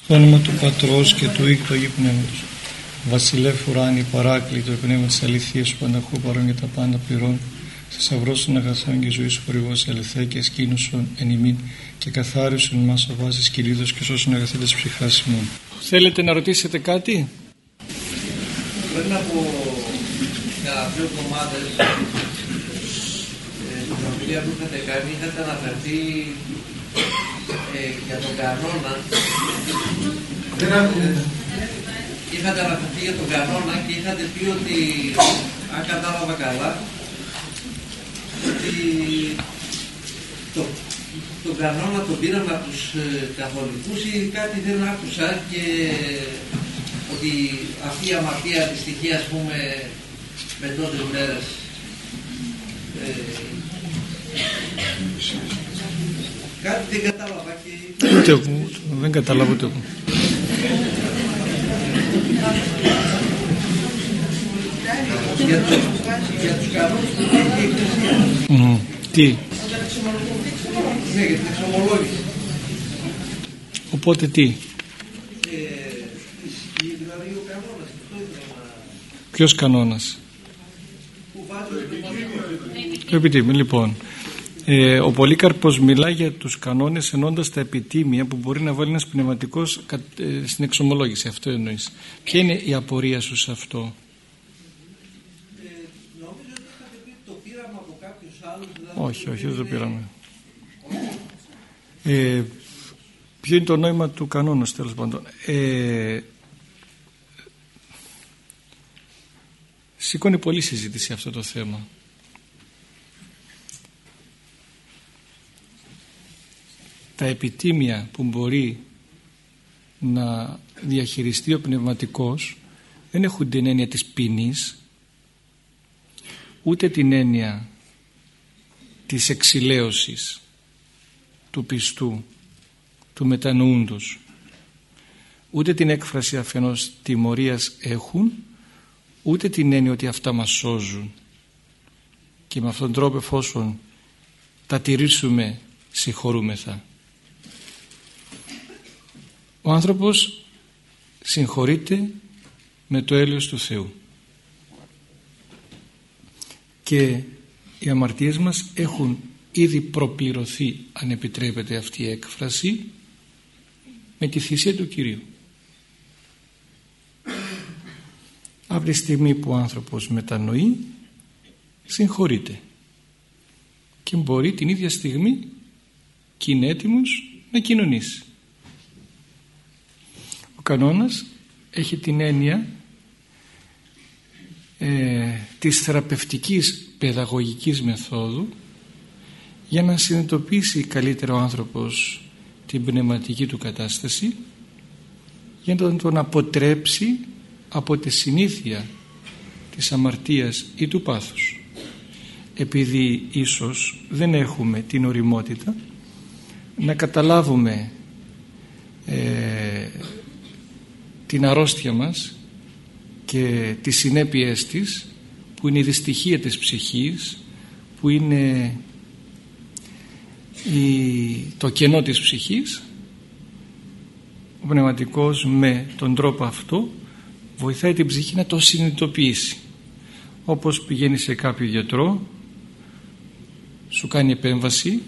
Στο όνομα του Πατρός και του Οίκου του Αγίου Πνεύματος. Βασιλεύ ουράνι παράκλητο πνεύμα της αληθείας σου πανταχού παρόν για τα πάντα πληρών θησαυρός των αγαθών και ζωής χορηγός ελευθέ και σκήνουσον εν ημίν και καθάρισον μας ο βάσης κυλίδος και σώσον αγαθέτες ψυχάς ημών. Θέλετε να ρωτήσετε κάτι; Πριν από δύο εβδομάδες ε, στην ομιλία που είχατε κάνει είχατε αναφερθεί ε, για τον κανόνα είχατε αναφερθεί για τον κανόνα και είχατε πει ότι αν κατάλαβα καλά ότι το, τον κανόνα τον πήραμε από τους ε, καθολικούς ή κάτι δεν άκουσα και ότι αυτή η αμαρτία τη στοιχεία ας πούμε με τότε μέρες ε, κάτι δεν κατάλαβα και... Ούτε εγώ, δεν κατάλαβα ούτε εγώ. για, το, για τους κανόνες που έχει η Εκκλησία. Mm. Τι, Ναι, για την εξομολόγηση. οπότε τι, Ε, δηλαδή ο κανόνας, αυτό ήθελα να... ποιος κανόνας; που βάζει το Το επιτήμιο, λοιπόν. Ε, ο Πολύκαρπος μιλά για τους κανόνες ενώντας τα επιτήμια που μπορεί να βάλει ένας πνευματικός κα- ε, στην εξομολόγηση. Αυτό εννοείς. Ποια είναι η απορία σου σε αυτό; Ε, νομίζω ότι είχατε πει το πήραμε από κάποιους άλλους. Δηλαδή Όχι, όχι, δεν το πήραμε. Ε, ποιο είναι το νόημα του κανόνος τέλος πάντων. Ε, σηκώνει πολύ συζήτηση αυτό το θέμα. Τα επιτήμια που μπορεί να διαχειριστεί ο πνευματικός δεν έχουν την έννοια της ποινής ούτε την έννοια της εξηλαίωσης του πιστού, του μετανοούντος. Ούτε την έκφραση αφενός τιμωρίας έχουν ούτε την έννοια ότι αυτά μας σώζουν. Και με αυτόν τον τρόπο εφόσον τα τηρήσουμε συγχωρούμεθα ο άνθρωπος συγχωρείται με το έλεος του Θεού. Και οι αμαρτίες μας έχουν ήδη προπληρωθεί αν επιτρέπεται αυτή η έκφραση με τη θυσία του Κυρίου. Από τη στιγμή που ο άνθρωπος μετανοεί συγχωρείται και μπορεί την ίδια στιγμή και είναι έτοιμος να κοινωνήσει ο κανόνας έχει την έννοια ε, της θεραπευτικής παιδαγωγικής μεθόδου για να συνειδητοποιήσει καλύτερα ο άνθρωπος την πνευματική του κατάσταση για να τον αποτρέψει από τη συνήθεια της αμαρτίας ή του πάθους. Επειδή ίσως δεν έχουμε την οριμότητα να καταλάβουμε ε, την αρρώστια μας και τις συνέπειες της που είναι η δυστυχία της ψυχής που είναι η, το κενό της ψυχής ο πνευματικός με τον τρόπο αυτό βοηθάει την ψυχή να το συνειδητοποιήσει. Όπως πηγαίνει σε κάποιο γιατρό σου κάνει επέμβαση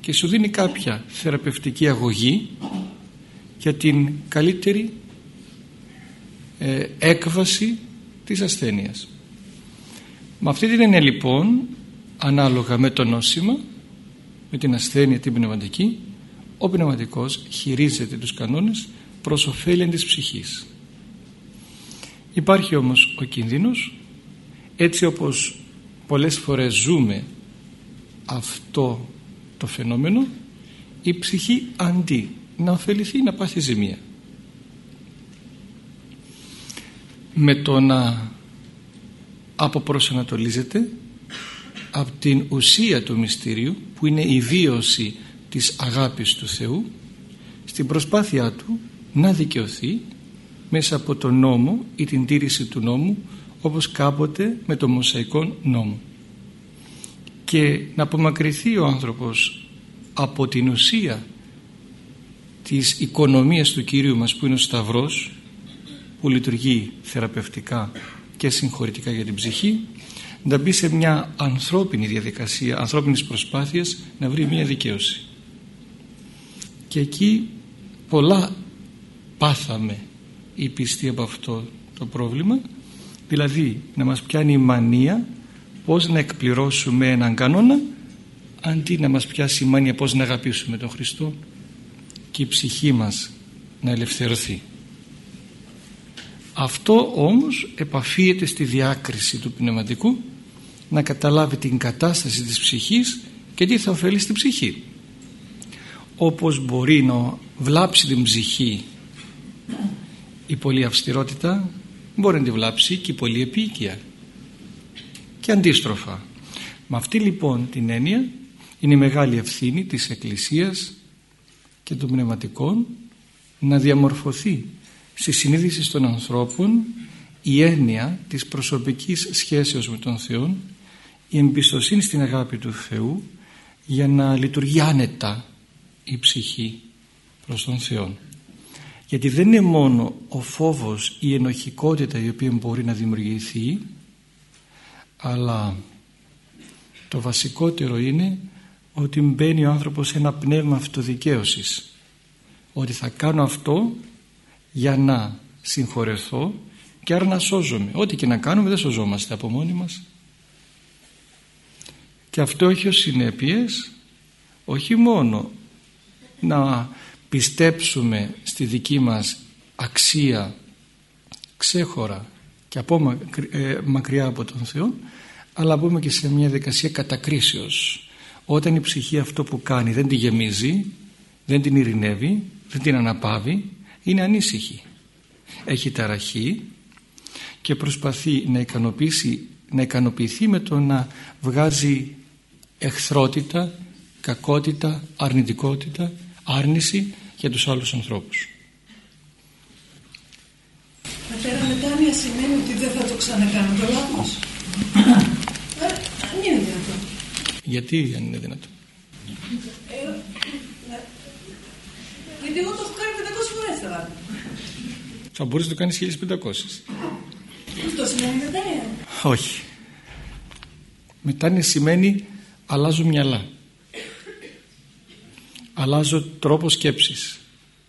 και σου δίνει κάποια θεραπευτική αγωγή για την καλύτερη ε, έκβαση της ασθένειας. Με αυτή την έννοια λοιπόν ανάλογα με το νόσημα με την ασθένεια την πνευματική ο πνευματικός χειρίζεται τους κανόνες προς ωφέλη της ψυχής. Υπάρχει όμως ο κίνδυνος έτσι όπως πολλές φορές ζούμε αυτό το φαινόμενο η ψυχή αντί να ωφεληθεί να πάθει ζημία. Με το να αποπροσανατολίζεται από την ουσία του μυστηρίου που είναι η βίωση της αγάπης του Θεού στην προσπάθειά του να δικαιωθεί μέσα από τον νόμο ή την τήρηση του νόμου όπως κάποτε με το Μωσαϊκό νόμο. Και να απομακρυνθεί ο άνθρωπος από την ουσία της οικονομίας του Κυρίου μας που είναι ο Σταυρός που λειτουργεί θεραπευτικά και συγχωρητικά για την ψυχή να μπει σε μια ανθρώπινη διαδικασία, ανθρώπινης προσπάθειας να βρει μια δικαίωση. Και εκεί πολλά πάθαμε οι πιστοί από αυτό το πρόβλημα δηλαδή να μας πιάνει η μανία πώς να εκπληρώσουμε έναν κανόνα αντί να μας πιάσει η μανία πώς να αγαπήσουμε τον Χριστό και η ψυχή μας να ελευθερωθεί. Αυτό όμως επαφίεται στη διάκριση του πνευματικού να καταλάβει την κατάσταση της ψυχής και τι θα ωφελεί στην ψυχή. Όπως μπορεί να βλάψει την ψυχή η πολλή αυστηρότητα μπορεί να τη βλάψει και η πολλή επίοικια και αντίστροφα. Με αυτή λοιπόν την έννοια είναι η μεγάλη ευθύνη της Εκκλησίας και των πνευματικών να διαμορφωθεί στη συνείδηση των ανθρώπων η έννοια της προσωπικής σχέσεως με τον Θεό η εμπιστοσύνη στην αγάπη του Θεού για να λειτουργεί άνετα η ψυχή προς τον Θεό. Γιατί δεν είναι μόνο ο φόβος η ενοχικότητα η οποία μπορεί να δημιουργηθεί αλλά το βασικότερο είναι ότι μπαίνει ο άνθρωπος σε ένα πνεύμα αυτοδικαίωσης. Ότι θα κάνω αυτό για να συγχωρεθώ και άρα να σώζομαι. Ό,τι και να κάνουμε δεν σωζόμαστε από μόνοι μας. Και αυτό έχει ως συνέπειες όχι μόνο να πιστέψουμε στη δική μας αξία ξέχωρα και από ε, μακριά από τον Θεό αλλά μπούμε και σε μια δικασία κατακρίσεως. Όταν η ψυχή αυτό που κάνει δεν τη γεμίζει δεν την ειρηνεύει δεν την αναπαύει είναι ανήσυχη έχει ταραχή και προσπαθεί να ικανοποιήσει να ικανοποιηθεί με το να βγάζει εχθρότητα, κακότητα, αρνητικότητα, άρνηση για τους άλλους ανθρώπους. Πατέρα, μετάνοια σημαίνει ότι δεν θα το ξανακάνω το λάθος. Δεν είναι δυνατό. Γιατί δεν είναι δυνατό. Ε, γιατί εγώ το έχω κάνει 500 φορές τα λάθη. Θα μπορείς να το κάνεις 1500. Αυτό σημαίνει μετάνοια. Όχι. Μετάνοια σημαίνει αλλάζω μυαλά αλλάζω τρόπος σκέψης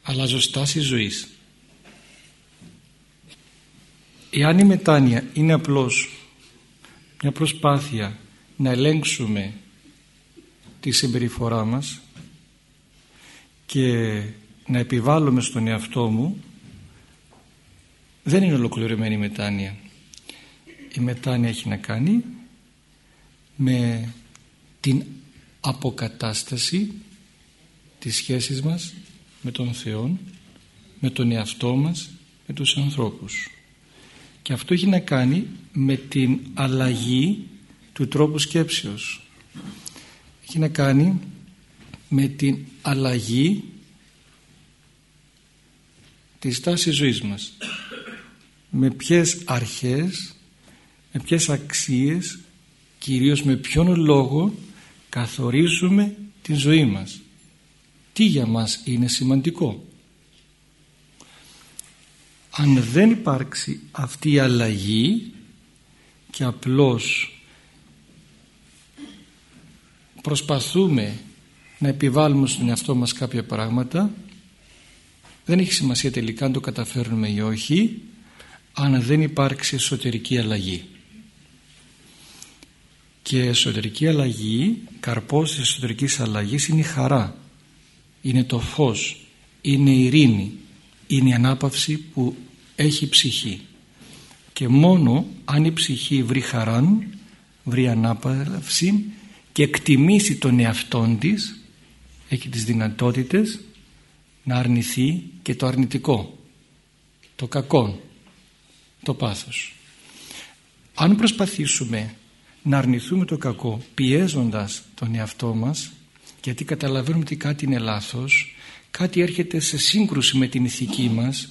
αλλάζω στάση ζωής εάν η μετάνοια είναι απλώς μια προσπάθεια να ελέγξουμε τη συμπεριφορά μας και να επιβάλλουμε στον εαυτό μου δεν είναι ολοκληρωμένη η μετάνοια η μετάνοια έχει να κάνει με την αποκατάσταση της σχέσης μας με τον Θεό, με τον εαυτό μας, με τους ανθρώπους. Και αυτό έχει να κάνει με την αλλαγή του τρόπου σκέψεως. Έχει να κάνει με την αλλαγή της τάσης ζωής μας. Με ποιες αρχές, με ποιες αξίες, κυρίως με ποιον λόγο καθορίζουμε την ζωή μας τι για μας είναι σημαντικό αν δεν υπάρξει αυτή η αλλαγή και απλώς προσπαθούμε να επιβάλλουμε στον εαυτό μας κάποια πράγματα δεν έχει σημασία τελικά αν το καταφέρνουμε ή όχι αν δεν υπάρξει εσωτερική αλλαγή. Και εσωτερική αλλαγή καρπός της εσωτερικής αλλαγής είναι η χαρά. Είναι το φως είναι η ειρήνη είναι η ανάπαυση που έχει ψυχή. Και μόνο αν η ψυχή βρει χαράν βρει ανάπαυση και εκτιμήσει τον εαυτόν της έχει τις δυνατότητες να αρνηθεί και το αρνητικό το κακό το πάθος. Αν προσπαθήσουμε να αρνηθούμε το κακό πιέζοντας τον εαυτό μας γιατί καταλαβαίνουμε ότι κάτι είναι λάθος κάτι έρχεται σε σύγκρουση με την ηθική μας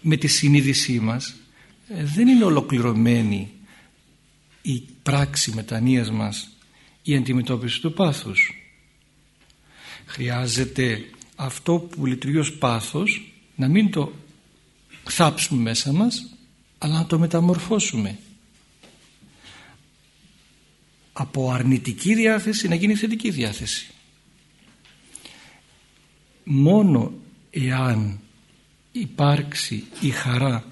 με τη συνείδησή μας ε, δεν είναι ολοκληρωμένη η πράξη μετανοίας μας η αντιμετώπιση του πάθους. Χρειάζεται αυτό που λειτουργεί ως πάθος να μην το θάψουμε μέσα μας αλλά να το μεταμορφώσουμε. Από αρνητική διάθεση να γίνει θετική διάθεση. Μόνο εάν υπάρξει η χαρά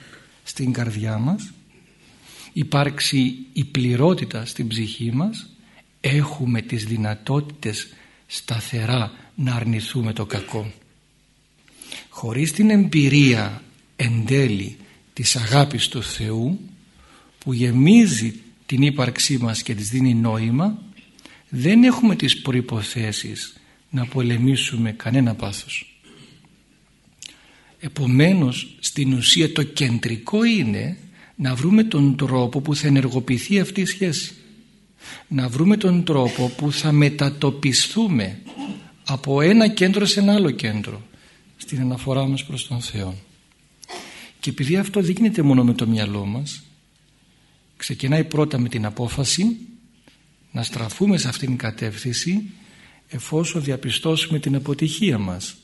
στην καρδιά μας υπάρξει η πληρότητα στην ψυχή μας έχουμε τις δυνατότητες σταθερά να αρνηθούμε το κακό. Χωρίς την εμπειρία εν τέλει της αγάπης του Θεού που γεμίζει την ύπαρξή μας και της δίνει νόημα δεν έχουμε τις προϋποθέσεις να πολεμήσουμε κανένα πάθος. Επομένως στην ουσία το κεντρικό είναι να βρούμε τον τρόπο που θα ενεργοποιηθεί αυτή η σχέση να βρούμε τον τρόπο που θα μετατοπιστούμε από ένα κέντρο σε ένα άλλο κέντρο στην αναφορά μας προς τον Θεό. Και επειδή αυτό δεν γίνεται μόνο με το μυαλό μας ξεκινάει πρώτα με την απόφαση να στραφούμε σε αυτήν την κατεύθυνση εφόσον διαπιστώσουμε την αποτυχία μας.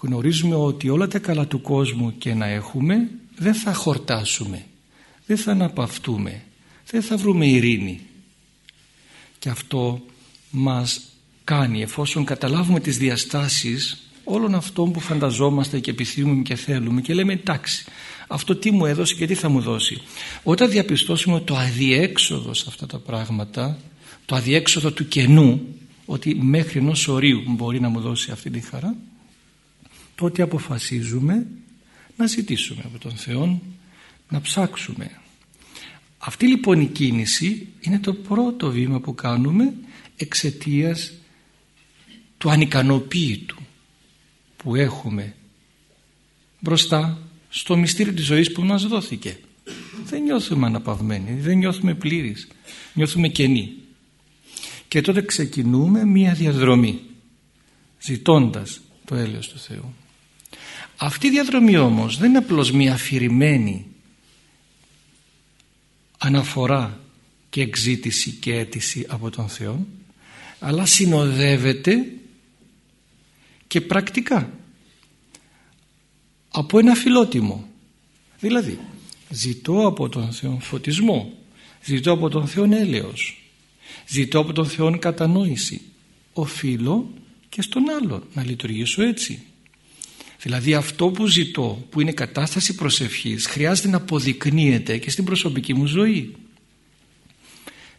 Γνωρίζουμε ότι όλα τα καλά του κόσμου και να έχουμε δεν θα χορτάσουμε δεν θα αναπαυτούμε δεν θα βρούμε ειρήνη και αυτό μας κάνει εφόσον καταλάβουμε τις διαστάσεις όλων αυτών που φανταζόμαστε και επιθυμούμε και θέλουμε και λέμε εντάξει αυτό τι μου έδωσε και τι θα μου δώσει όταν διαπιστώσουμε το αδιέξοδο σε αυτά τα πράγματα το αδιέξοδο του κενού ότι μέχρι ενός ορίου μπορεί να μου δώσει αυτή τη χαρά τότε αποφασίζουμε να ζητήσουμε από τον Θεό να ψάξουμε αυτή λοιπόν η κίνηση είναι το πρώτο βήμα που κάνουμε εξαιτίας του ανικανοποίητου που έχουμε μπροστά στο μυστήριο της ζωής που μας δόθηκε. Δεν νιώθουμε αναπαυμένοι, δεν νιώθουμε πλήρεις, νιώθουμε κενοί. Και τότε ξεκινούμε μία διαδρομή ζητώντας το έλεος του Θεού. Αυτή η διαδρομή όμως δεν είναι απλώς μία αφηρημένη αναφορά και εξήτηση και αίτηση από τον Θεό αλλά συνοδεύεται και πρακτικά από ένα φιλότιμο. Δηλαδή ζητώ από τον Θεό φωτισμό ζητώ από τον Θεό έλεος ζητώ από τον Θεό κατανόηση οφείλω και στον άλλο να λειτουργήσω έτσι δηλαδή αυτό που ζητώ που είναι κατάσταση προσευχής χρειάζεται να αποδεικνύεται και στην προσωπική μου ζωή.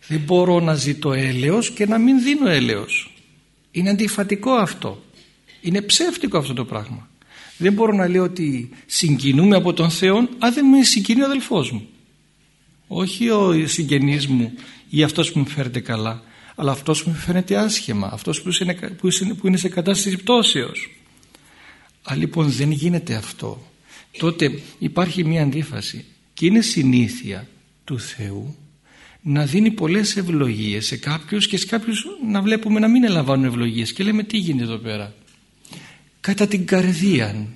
Δεν μπορώ να ζητώ έλεος και να μην δίνω έλεος. Είναι αντιφατικό αυτό. Είναι ψεύτικο αυτό το πράγμα. Δεν μπορώ να λέω ότι συγκινούμε από τον Θεό αν δεν με συγκινεί ο αδελφός μου. Όχι ο συγγενής μου ή αυτός που μου φέρεται καλά αλλά αυτός που μου φαίνεται άσχημα αυτός που είναι, που είναι σε κατάσταση πτώσεως αν λοιπόν δεν γίνεται αυτό. Τότε υπάρχει μια αντίφαση και είναι συνήθεια του Θεού να δίνει πολλές ευλογίες σε κάποιους και σε κάποιους να βλέπουμε να μην ελαμβάνουν ευλογίες. Και λέμε τι γίνεται εδώ πέρα; Κατά την καρδία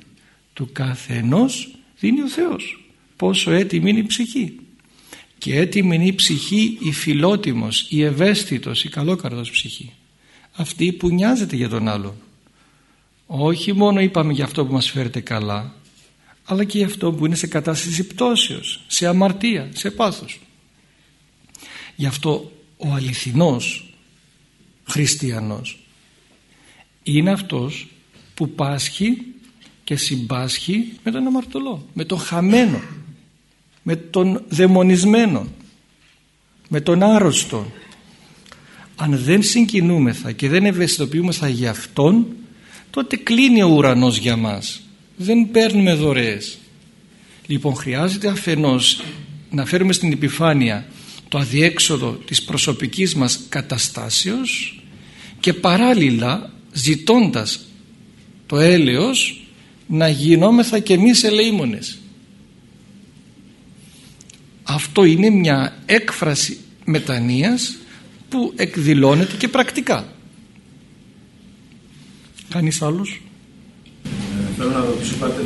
του καθενός δίνει ο Θεός. Πόσο έτοιμη είναι η ψυχή. Και έτοιμη είναι η ψυχή η φιλότιμος, η ευαίσθητος, η καλόκαρδος ψυχή. Αυτή που νοιάζεται για τον άλλο όχι μόνο είπαμε για αυτό που μας φέρεται καλά αλλά και για αυτό που είναι σε κατάσταση πτώσεως, σε αμαρτία, σε πάθος. Γι' αυτό ο αληθινός χριστιανός είναι αυτός που πάσχει και συμπάσχει με τον αμαρτωλό, με τον χαμένο, με τον δαιμονισμένο, με τον άρρωστο. Αν δεν συγκινούμεθα και δεν ευαισθητοποιούμεθα για αυτόν τότε κλείνει ο ουρανός για μας. Δεν παίρνουμε δωρεές. Λοιπόν χρειάζεται αφενός να φέρουμε στην επιφάνεια το αδιέξοδο της προσωπικής μας καταστάσεως και παράλληλα ζητώντας το έλεος να γινόμεθα και εμείς ελεήμονες. Αυτό είναι μια έκφραση μετανοίας που εκδηλώνεται και πρακτικά Κανείς άλλος; Ε, θέλω να ρωτήσω πάτε,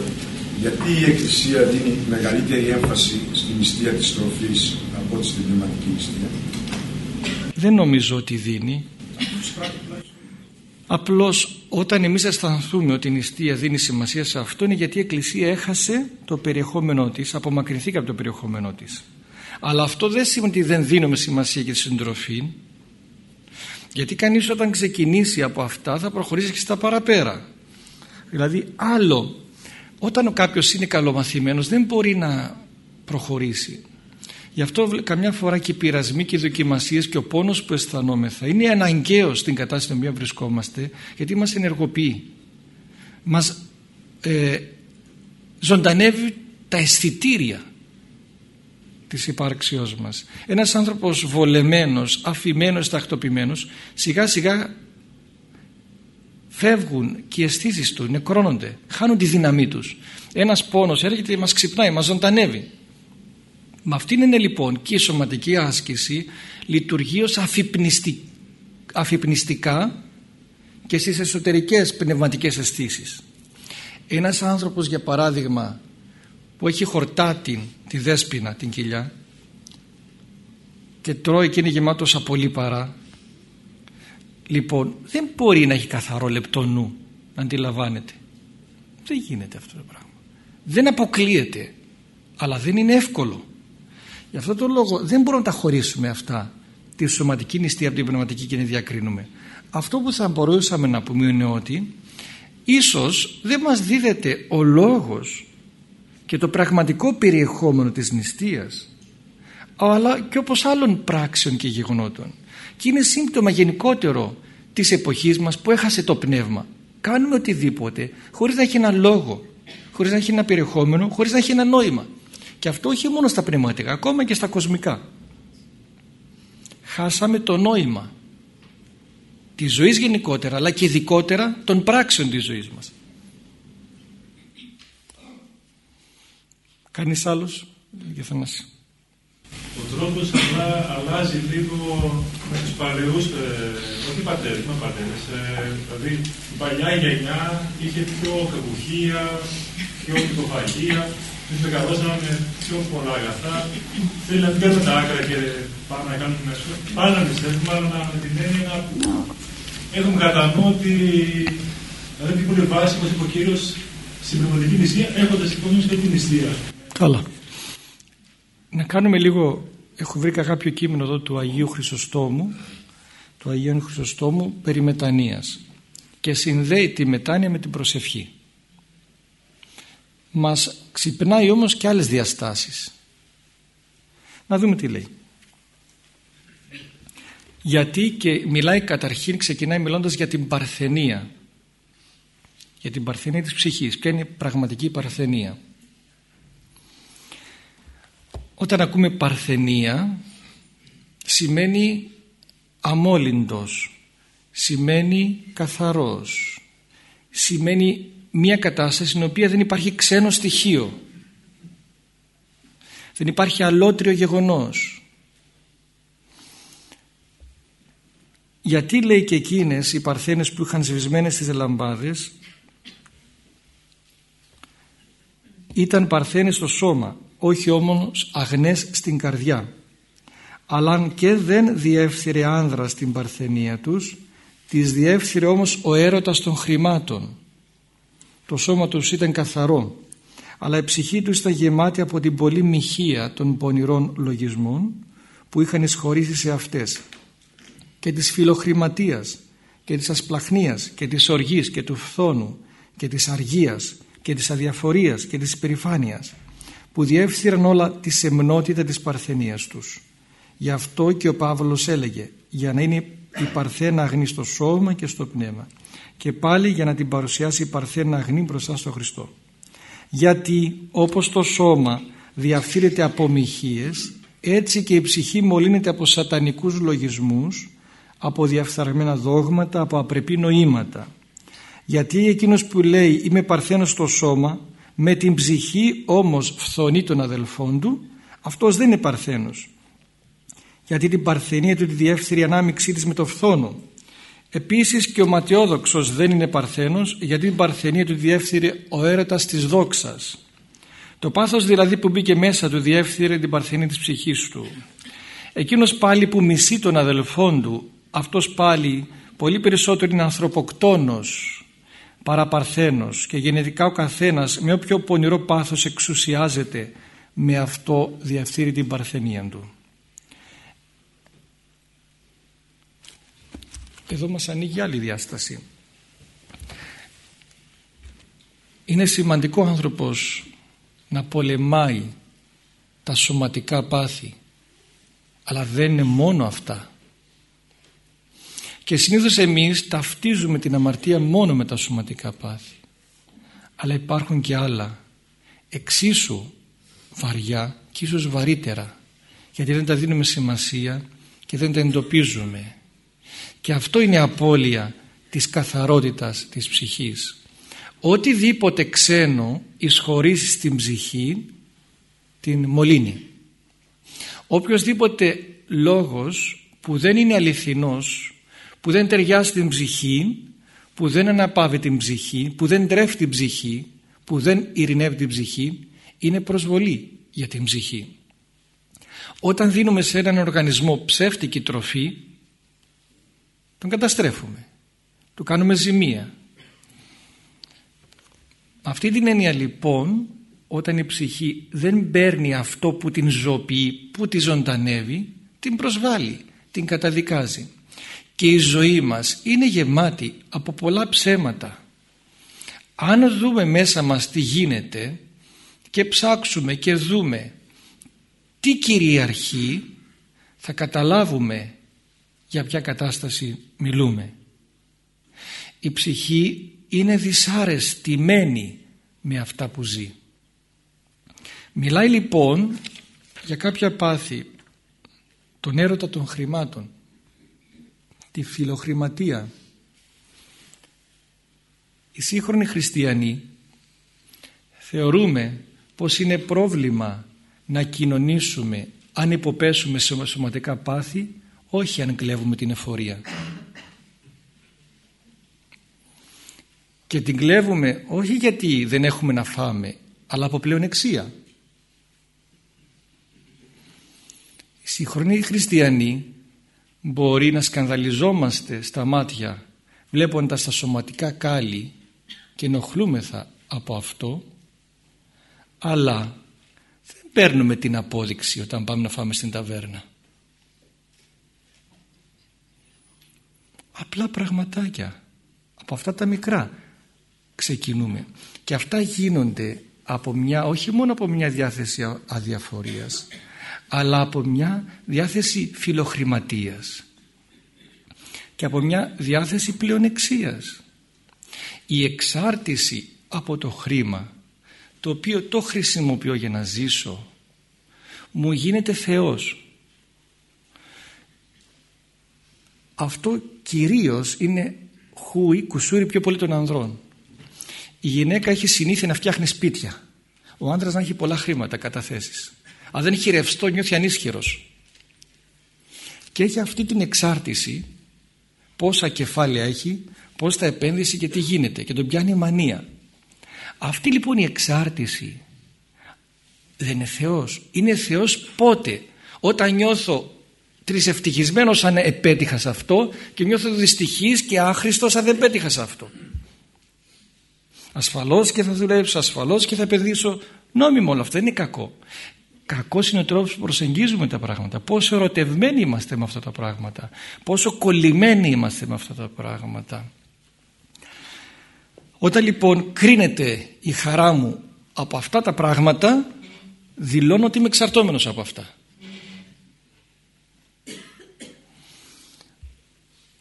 γιατί η Εκκλησία δίνει μεγαλύτερη έμφαση στη νηστεία της τροφής από ό,τι στην πνευματική νηστεία; Δεν νομίζω ότι δίνει. Απλώς όταν εμείς αισθανθούμε ότι η νηστεία δίνει σημασία σε αυτό είναι γιατί η Εκκλησία έχασε το περιεχόμενό της, απομακρυνθήκε από το περιεχόμενό της. Αλλά αυτό δεν σημαίνει ότι δεν δίνουμε σημασία για τη συντροφή γιατί κανείς όταν ξεκινήσει από αυτά θα προχωρήσει και στα παραπέρα. Δηλαδή άλλο όταν ο κάποιος είναι καλομαθημένος δεν μπορεί να προχωρήσει. Γι' αυτό καμιά φορά και οι πειρασμοί και οι δοκιμασίες και ο πόνος που αισθανόμεθα είναι αναγκαίος στην κατάσταση στην οποία βρισκόμαστε γιατί μας ενεργοποιεί. Μας ε, ζωντανεύει τα αισθητήρια της υπάρξεώς μας. Ένας άνθρωπος βολεμένος, αφημένος, τακτοποιημένος σιγά σιγά φεύγουν και οι αισθήσεις του, νεκρώνονται, χάνουν τη δύναμή τους. Ένας πόνος έρχεται και μας ξυπνάει, μας ζωντανεύει. Με αυτήν είναι λοιπόν και η σωματική άσκηση λειτουργεί ως αφυπνιστικά και στις εσωτερικές πνευματικές αισθήσεις. Ένας άνθρωπος για παράδειγμα που έχει χορτάτη τη δέσποινα την κοιλιά και τρώει και είναι γεμάτος από λίπαρα λοιπόν δεν μπορεί να έχει καθαρό λεπτό νου να αντιλαμβάνεται. Δεν γίνεται αυτό το πράγμα. Δεν αποκλείεται αλλά δεν είναι εύκολο. Γι' αυτό τον λόγο δεν μπορούμε να τα χωρίσουμε αυτά τη σωματική νηστεία από την πνευματική και να διακρίνουμε. Αυτό που θα μπορούσαμε να πούμε είναι ότι ίσως δεν μας δίδεται ο λόγος και το πραγματικό περιεχόμενο της νηστείας αλλά και όπως άλλων πράξεων και γεγονότων και είναι σύμπτωμα γενικότερο της εποχής μας που έχασε το πνεύμα κάνουμε οτιδήποτε χωρίς να έχει ένα λόγο χωρίς να έχει ένα περιεχόμενο χωρίς να έχει ένα νόημα και αυτό όχι μόνο στα πνευματικά, ακόμα και στα κοσμικά. Χάσαμε το νόημα της ζωής γενικότερα, αλλά και ειδικότερα των πράξεων της ζωής μας. Κανείς άλλος; Για θανάση. Ο τρόπος αλλά, αλλάζει λίγο με τους παλαιούς, ε, όχι πατέρες, μα πατέρες. Ε, δηλαδή η παλιά γενιά είχε πιο κακουχία, πιο υποφαγία, εμείς μεγαλώσαμε πιο πολλά αγαθά. Θέλει να μην τα άκρα και πάμε να κάνουμε Πάνε να πιστεύουμε, αλλά να, με την έννοια να έχουμε κατά νου ότι δηλαδή τι πολύ βάση, όπως είπε ο κύριος, στην πνευματική νηστεία, έχοντας υπόψη και την νηστεία. Καλά. Να κάνουμε λίγο, έχω βρει κάποιο κείμενο εδώ του Αγίου Χρυσοστόμου, του Αγίου Χρυσοστόμου περί μετανοίας και συνδέει τη μετάνοια με την προσευχή. Μας ξυπνάει όμως και άλλες διαστάσεις. Να δούμε τι λέει. Γιατί και μιλάει καταρχήν ξεκινάει μιλώντας για την παρθενία. Για την παρθενία της ψυχής. Ποια είναι η πραγματική παρθενία όταν ακούμε παρθενία σημαίνει αμόλυντος σημαίνει καθαρός σημαίνει μια κατάσταση στην οποία δεν υπάρχει ξένο στοιχείο. Δεν υπάρχει αλότριο γεγονός. Γιατί λέει και εκείνες οι παρθένες που είχαν σβησμένες στις λαμπάδες ήταν παρθένες στο σώμα όχι όμως αγνές στην καρδιά. Αλλά αν και δεν διεύθυρε άνδρα στην παρθενία τους τις διεύθυρε όμως ο έρωτας των χρημάτων. Το σώμα τους ήταν καθαρό αλλά η ψυχή τους ήταν γεμάτη από την πολλή μοιχεία των πονηρών λογισμών που είχαν εισχωρήσει σε αυτές. Και της φιλοχρηματίας και της ασπλαχνίας και της οργής και του φθόνου και της αργίας και της αδιαφορίας και της υπερηφάνειας που διεύθυραν όλα τη σεμνότητα της παρθενίας τους. Γι' αυτό και ο Παύλος έλεγε για να είναι η παρθένα αγνή στο σώμα και στο πνεύμα και πάλι για να την παρουσιάσει η παρθένα αγνή μπροστά στο Χριστό. Γιατί όπως το σώμα διαφύρεται από μοιχείες έτσι και η ψυχή μολύνεται από σατανικούς λογισμούς από διαφθαρμένα δόγματα, από απρεπή νοήματα. Γιατί εκείνος που λέει είμαι παρθένος στο σώμα με την ψυχή όμως φθονεί των αδελφών του αυτός δεν είναι παρθένος γιατί την παρθενία του τη διεύθυρη ανάμειξή της με το φθόνο Επίσης και ο ματιόδοξος δεν είναι παρθένος γιατί την παρθενία του διεύθυρε ο έρωτας της δόξας. Το πάθος δηλαδή που μπήκε μέσα του διεύθυρε την παρθενία της ψυχής του. Εκείνος πάλι που μισεί τον αδελφόν του, αυτός πάλι πολύ περισσότερο είναι ανθρωποκτόνος παραπαρθένος και γενετικά ο καθένας με όποιο πονηρό πάθος εξουσιάζεται με αυτό διαφθείρει την παρθενία του. Εδώ μας ανοίγει άλλη διάσταση. Είναι σημαντικό ο άνθρωπος να πολεμάει τα σωματικά πάθη αλλά δεν είναι μόνο αυτά. Και συνήθως εμείς ταυτίζουμε την αμαρτία μόνο με τα σωματικά πάθη. Αλλά υπάρχουν και άλλα εξίσου βαριά και ίσως βαρύτερα γιατί δεν τα δίνουμε σημασία και δεν τα εντοπίζουμε. Και αυτό είναι απώλεια της καθαρότητας της ψυχής. Οτιδήποτε ξένο εισχωρήσει στην ψυχή την μολύνει. Οποιοςδήποτε λόγος που δεν είναι αληθινός, που δεν ταιριάζει την ψυχή, που δεν αναπαύει την ψυχή, που δεν τρέφει την ψυχή, που δεν ειρηνεύει την ψυχή, είναι προσβολή για την ψυχή. Όταν δίνουμε σε έναν οργανισμό ψεύτικη τροφή, τον καταστρέφουμε. Του κάνουμε ζημία. Αυτή την έννοια λοιπόν όταν η ψυχή δεν παίρνει αυτό που την ζωοποιεί, που τη ζωντανεύει, την προσβάλλει, την καταδικάζει. Και η ζωή μας είναι γεμάτη από πολλά ψέματα. Αν δούμε μέσα μας τι γίνεται και ψάξουμε και δούμε τι κυριαρχεί, θα καταλάβουμε για ποια κατάσταση μιλούμε. Η ψυχή είναι δυσάρεστημένη με αυτά που ζει. Μιλάει λοιπόν για κάποια πάθη, τον έρωτα των χρημάτων, τη φιλοχρηματία. Οι σύγχρονοι χριστιανοί θεωρούμε πως είναι πρόβλημα να κοινωνήσουμε αν υποπέσουμε σε σωματικά πάθη όχι αν κλέβουμε την εφορία. Και την κλέβουμε όχι γιατί δεν έχουμε να φάμε αλλά από πλεονεξία. Οι συγχρονοί χριστιανοί μπορεί να σκανδαλιζόμαστε στα μάτια βλέποντας τα σωματικά κάλλη και ενοχλούμεθα από αυτό αλλά δεν παίρνουμε την απόδειξη όταν πάμε να φάμε στην ταβέρνα. Απλά πραγματάκια από αυτά τα μικρά ξεκινούμε και αυτά γίνονται από μια, όχι μόνο από μια διάθεση αδιαφορίας αλλά από μια διάθεση φιλοχρηματίας και από μια διάθεση πλεονεξίας. Η εξάρτηση από το χρήμα το οποίο το χρησιμοποιώ για να ζήσω μου γίνεται Θεός. Αυτό κυρίως είναι χούι, κουσούρι πιο πολύ των ανδρών. Η γυναίκα έχει συνήθεια να φτιάχνει σπίτια. Ο άντρας να έχει πολλά χρήματα, καταθέσεις. Αν δεν έχει ρευστό νιώθει ανίσχυρος. Και έχει αυτή την εξάρτηση πόσα κεφάλαια έχει, πώς θα επένδυση και τι γίνεται και τον πιάνει μανία. Αυτή λοιπόν η εξάρτηση δεν είναι Θεός. Είναι Θεός πότε; Όταν νιώθω τρισευτυχισμένος αν επέτυχα σε αυτό και νιώθω δυστυχής και άχρηστος αν δεν πέτυχα σε αυτό. Ασφαλώς και θα δουλέψω, ασφαλώς και θα επενδύσω νόμιμο όλο αυτό, δεν είναι κακό. Κακός είναι ο τρόπος που προσεγγίζουμε τα πράγματα. Πόσο ερωτευμένοι είμαστε με αυτά τα πράγματα. Πόσο κολλημένοι είμαστε με αυτά τα πράγματα. Όταν λοιπόν κρίνεται η χαρά μου από αυτά τα πράγματα δηλώνω ότι είμαι εξαρτώμενος από αυτά.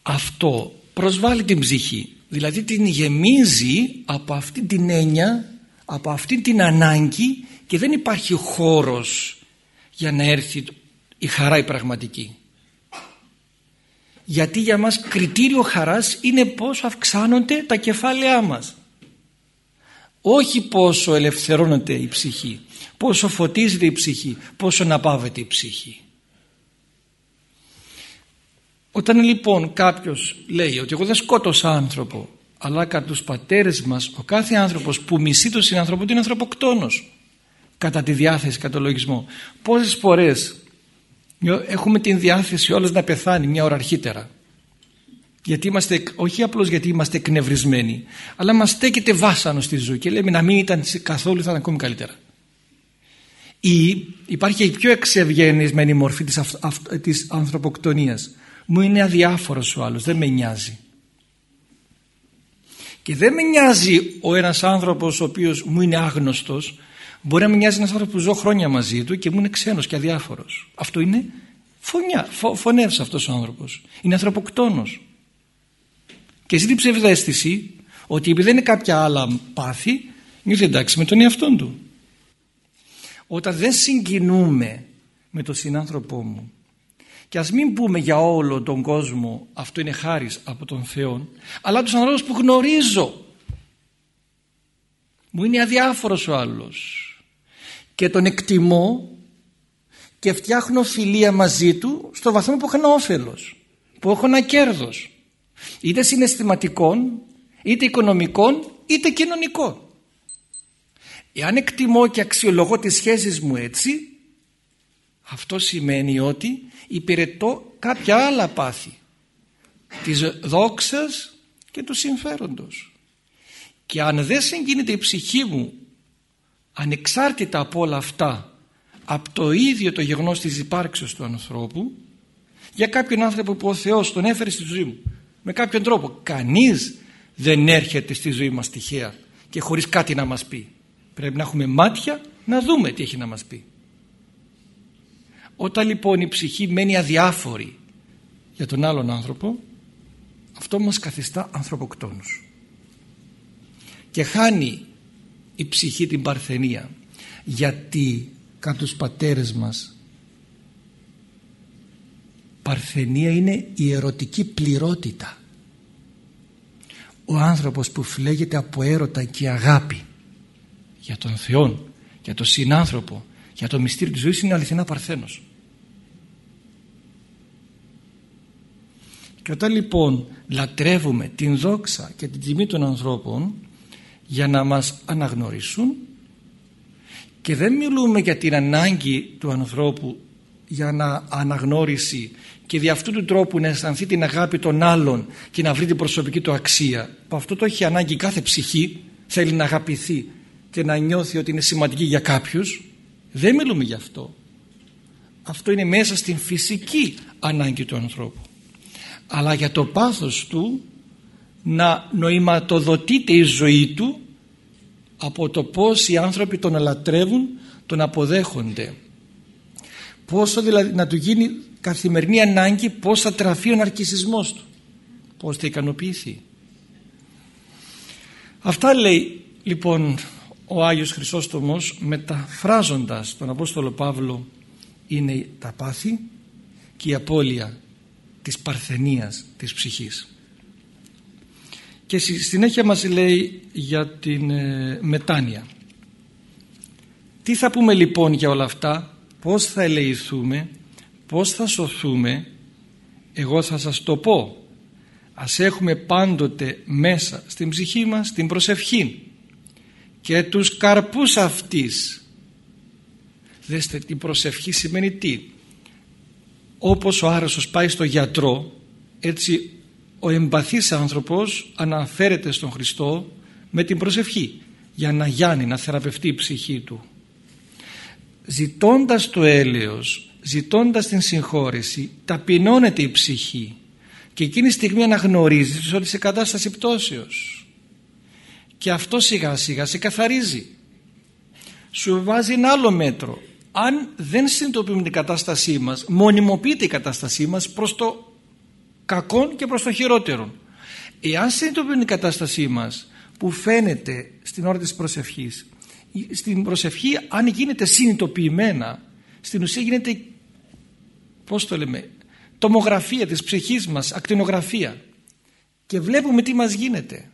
Αυτό προσβάλλει την ψυχή. Δηλαδή την γεμίζει από αυτή την έννοια, από αυτή την ανάγκη και δεν υπάρχει χώρος για να έρθει η χαρά η πραγματική. Γιατί για μας κριτήριο χαράς είναι πόσο αυξάνονται τα κεφάλαιά μας. Όχι πόσο ελευθερώνεται η ψυχή, πόσο φωτίζεται η ψυχή, πόσο ναπάβεται η ψυχή. Όταν λοιπόν κάποιος λέει ότι εγώ δεν σκότωσα άνθρωπο αλλά κατά τους πατέρες μας ο κάθε άνθρωπος που μισεί τον συνάνθρωπο είναι ανθρωποκτόνος κατά τη διάθεση, κατά το λογισμό. Πόσες φορές έχουμε την διάθεση όλος να πεθάνει μια ώρα αρχίτερα. γιατί είμαστε, όχι απλώς γιατί είμαστε εκνευρισμένοι αλλά μας στέκεται βάσανο στη ζωή και λέμε να μην ήταν καθόλου θα ήταν ακόμη καλύτερα ή υπάρχει η πιο εξευγενισμένη μορφή της, αυ, αυ, της ανθρωποκτονίας μου είναι αδιάφορος ο άλλος δεν με νοιάζει και δεν με νοιάζει ο ένας άνθρωπος ο οποίος μου είναι άγνωστος μπορεί να με νοιάζει ένας άνθρωπος που ζω χρόνια μαζί του και μου είναι ξένος και αδιάφορος. Αυτό είναι φωνιά, φω, φωνεύς αυτός ο άνθρωπος. Είναι ανθρωποκτόνος. Και ζει την ψευδέστηση ότι επειδή δεν είναι κάποια άλλα πάθη νιώθει εντάξει με τον εαυτό του. Όταν δεν συγκινούμε με τον συνάνθρωπό μου και ας μην πούμε για όλο τον κόσμο αυτό είναι χάρις από τον Θεό αλλά τους ανθρώπους που γνωρίζω μου είναι αδιάφορος ο άλλος και τον εκτιμώ και φτιάχνω φιλία μαζί του στο βαθμό που έχω ένα όφελος που έχω ένα κέρδος είτε συναισθηματικών είτε οικονομικών είτε κοινωνικών. Εάν εκτιμώ και αξιολογώ τις σχέσεις μου έτσι αυτό σημαίνει ότι υπηρετώ κάποια άλλα πάθη της δόξας και του συμφέροντος. Και αν δεν συγκίνεται η ψυχή μου ανεξάρτητα από όλα αυτά από το ίδιο το γεγονός της υπάρξεως του ανθρώπου για κάποιον άνθρωπο που ο Θεός τον έφερε στη ζωή μου. Με κάποιον τρόπο. Κανείς δεν έρχεται στη ζωή μας τυχαία και χωρίς κάτι να μας πει. Πρέπει να έχουμε μάτια να δούμε τι έχει να μας πει. Όταν λοιπόν η ψυχή μένει αδιάφορη για τον άλλον άνθρωπο αυτό μας καθιστά ανθρωποκτόνους. Και χάνει η ψυχή την παρθενία. Γιατί κάτω τους πατέρες μας παρθενία είναι η ερωτική πληρότητα. Ο άνθρωπος που φλέγεται από έρωτα και αγάπη για τον Θεό για τον συνάνθρωπο για το μυστήριο της ζωής είναι αληθινά παρθένος. Και όταν λοιπόν λατρεύουμε την δόξα και την τιμή των ανθρώπων για να μας αναγνωρίσουν και δεν μιλούμε για την ανάγκη του ανθρώπου για να αναγνώριση και δι' αυτού του τρόπου να αισθανθεί την αγάπη των άλλων και να βρει την προσωπική του αξία που αυτό το έχει ανάγκη κάθε ψυχή θέλει να αγαπηθεί και να νιώθει ότι είναι σημαντική για κάποιους δεν μιλούμε γι' αυτό. Αυτό είναι μέσα στην φυσική ανάγκη του ανθρώπου. Αλλά για το πάθος του να νοηματοδοτείται η ζωή του από το πώς οι άνθρωποι τον αλατρεύουν, τον αποδέχονται. Πόσο δηλαδή να του γίνει καθημερινή ανάγκη πώς θα τραφεί ο ναρκισισμός του. Πώς θα ικανοποιηθεί. Αυτά λέει λοιπόν ο Άγιος Χρυσόστομος μεταφράζοντας τον Απόστολο Παύλο είναι τα πάθη και η απώλεια της παρθενίας της ψυχής και στη συνέχεια μας λέει για την ε, μετάνοια. Τι θα πούμε λοιπόν για όλα αυτά; Πως θα ελεηθούμε; Πως θα σωθούμε; Εγώ θα σας το πω. Ας έχουμε πάντοτε μέσα στην ψυχή μας την προσευχή και τους καρπούς αυτής. Δέστε την προσευχή σημαίνει τι. Όπως ο άρρωστος πάει στο γιατρό έτσι ο εμπαθής άνθρωπος αναφέρεται στον Χριστό με την προσευχή για να γιάνει, να θεραπευτεί η ψυχή του. Ζητώντας το έλεος ζητώντας την συγχώρεση ταπεινώνεται η ψυχή και εκείνη τη στιγμή αναγνωρίζεις ότι σε κατάσταση πτώσεως. Και αυτό σιγά σιγά σε καθαρίζει. Σου βάζει ένα άλλο μέτρο. Αν δεν συνειδητοποιούμε την κατάστασή μας μονιμοποιείται η κατάστασή μας προς το κακό και προς το χειρότερο εάν συνειδητοποιούμε την κατάστασή μας που φαίνεται στην ώρα της προσευχής στην προσευχή αν γίνεται συνειδητοποιημένα στην ουσία γίνεται πώς το λέμε τομογραφία της ψυχής μας ακτινογραφία. Και βλέπουμε τι μας γίνεται.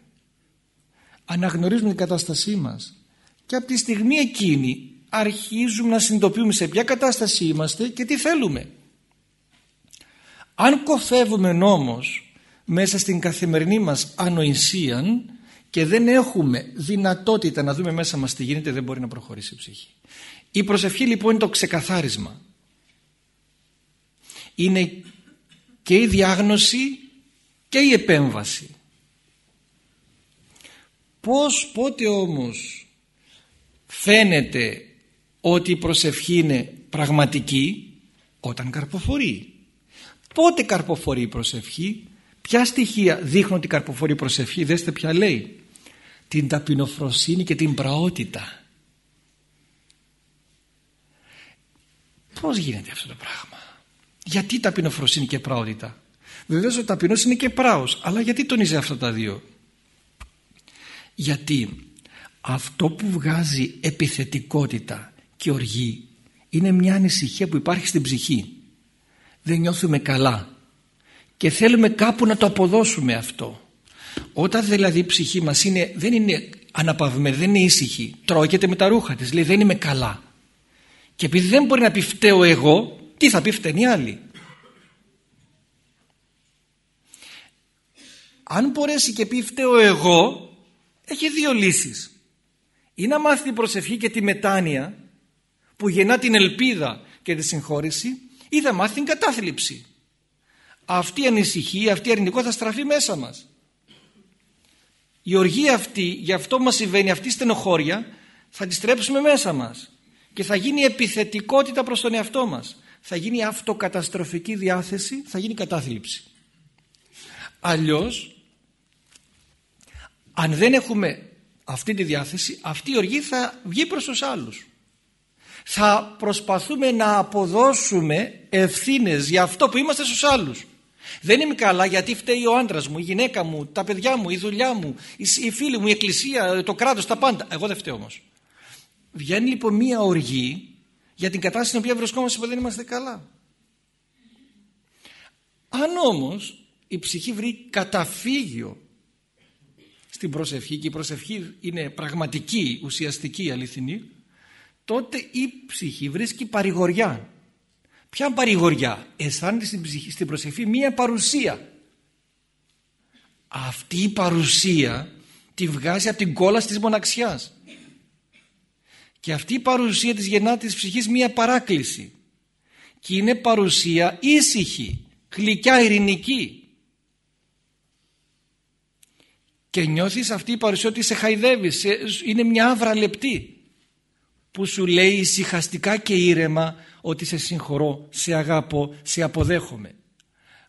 Αναγνωρίζουμε την κατάστασή μας και από τη στιγμή εκείνη αρχίζουμε να συνειδητοποιούμε σε ποια κατάσταση είμαστε και τι θέλουμε. Αν κοφεύουμε όμως μέσα στην καθημερινή μας ανοησία και δεν έχουμε δυνατότητα να δούμε μέσα μας τι γίνεται δεν μπορεί να προχωρήσει η ψυχή. Η προσευχή λοιπόν είναι το ξεκαθάρισμα. Είναι και η διάγνωση και η επέμβαση. Πώς πότε όμως φαίνεται ότι η προσευχή είναι πραγματική; Όταν καρποφορεί. Πότε καρποφορεί η προσευχή, ποια στοιχεία δείχνουν ότι καρποφορεί η προσευχή, δέστε ποια λέει. Την ταπεινοφροσύνη και την πραότητα. Πώς γίνεται αυτό το πράγμα; Γιατί ταπεινοφροσύνη και πραότητα; Βεβαίως ο ταπεινός είναι και πράος. Αλλά γιατί τονίζει αυτά τα δύο; Γιατί αυτό που βγάζει επιθετικότητα και οργή είναι μια ανησυχία που υπάρχει στην ψυχή. Δεν νιώθουμε καλά και θέλουμε κάπου να το αποδώσουμε αυτό. Όταν δηλαδή η ψυχή μας είναι, δεν είναι αναπαυμένη, δεν είναι ήσυχη, τρώγεται με τα ρούχα της, λέει δεν είμαι καλά. Και επειδή δεν μπορεί να πει φταίω εγώ, τι θα πει φταίνει οι άλλοι. Αν μπορέσει και πει φταίω εγώ, έχει δύο λύσεις. Ή να μάθει την προσευχή και τη μετάνοια που γεννά την ελπίδα και τη συγχώρηση ή θα μάθει την κατάθλιψη. Αυτή η ανησυχία, αυτή η αρνητικό θα στραφεί μέσα μας. Η οργή αυτή, γι' αυτό μας συμβαίνει αυτή η στενοχώρια, θα τη στρέψουμε μέσα μας και θα γίνει επιθετικότητα προς τον εαυτό μας. Θα γίνει αυτοκαταστροφική διάθεση, θα γίνει κατάθλιψη. Αλλιώς, αν δεν έχουμε αυτή τη διάθεση, αυτή η οργή θα βγει προς τους άλλους. Θα προσπαθούμε να αποδώσουμε ευθύνες για αυτό που είμαστε στους άλλους. Δεν είμαι καλά γιατί φταίει ο άντρας μου, η γυναίκα μου, τα παιδιά μου, η δουλειά μου, η φίλη μου, η εκκλησία, το κράτος, τα πάντα. Εγώ δεν φταίω όμως. Βγαίνει λοιπόν μία οργή για την κατάσταση στην οποία βρισκόμαστε που δεν είμαστε καλά. Αν όμως η ψυχή βρει καταφύγιο στην προσευχή και η προσευχή είναι πραγματική, ουσιαστική, αληθινή τότε η ψυχή βρίσκει παρηγοριά. Ποια παρηγοριά; Αισθάνεται στην, ψυχή, στην προσευχή μία παρουσία. Αυτή η παρουσία τη βγάζει από την κόλαση της μοναξιάς. Και αυτή η παρουσία της γεννά της ψυχής μία παράκληση. Και είναι παρουσία ήσυχη, γλυκιά, ειρηνική. και νιώθεις αυτή η παρουσία ότι σε χαϊδεύεις, είναι μια άβρα λεπτή που σου λέει ησυχαστικά και ήρεμα ότι σε συγχωρώ, σε αγάπω, σε αποδέχομαι.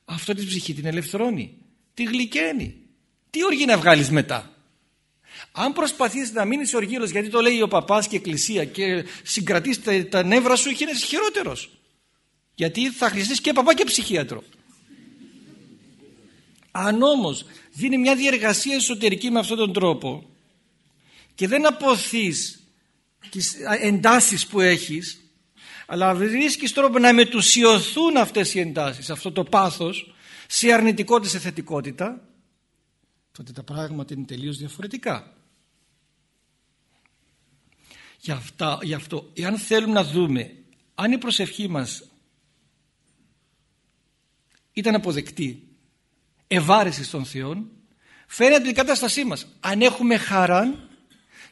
Αυτό της ψυχή την ελευθερώνει, τη γλυκαίνει. Τι οργή να βγάλεις μετά; Αν προσπαθείς να μείνεις οργήλος γιατί το λέει ο παπάς και η εκκλησία και συγκρατείς τα, νεύρα σου και είναι χειρότερος. Γιατί θα χρειαστείς και παπά και ψυχίατρο. Αν όμως δίνει μια διεργασία εσωτερική με αυτόν τον τρόπο και δεν αποθείς τις εντάσεις που έχεις αλλά βρίσκεις τρόπο να μετουσιωθούν αυτές οι εντάσεις αυτό το πάθος σε αρνητικότητα σε θετικότητα τότε τα πράγματα είναι τελείως διαφορετικά. Γι' αυτό, γι αυτό εάν θέλουμε να δούμε αν η προσευχή μας ήταν αποδεκτή ευάρεσης των Θεών φαίνεται την κατάστασή μας. Αν έχουμε χαρά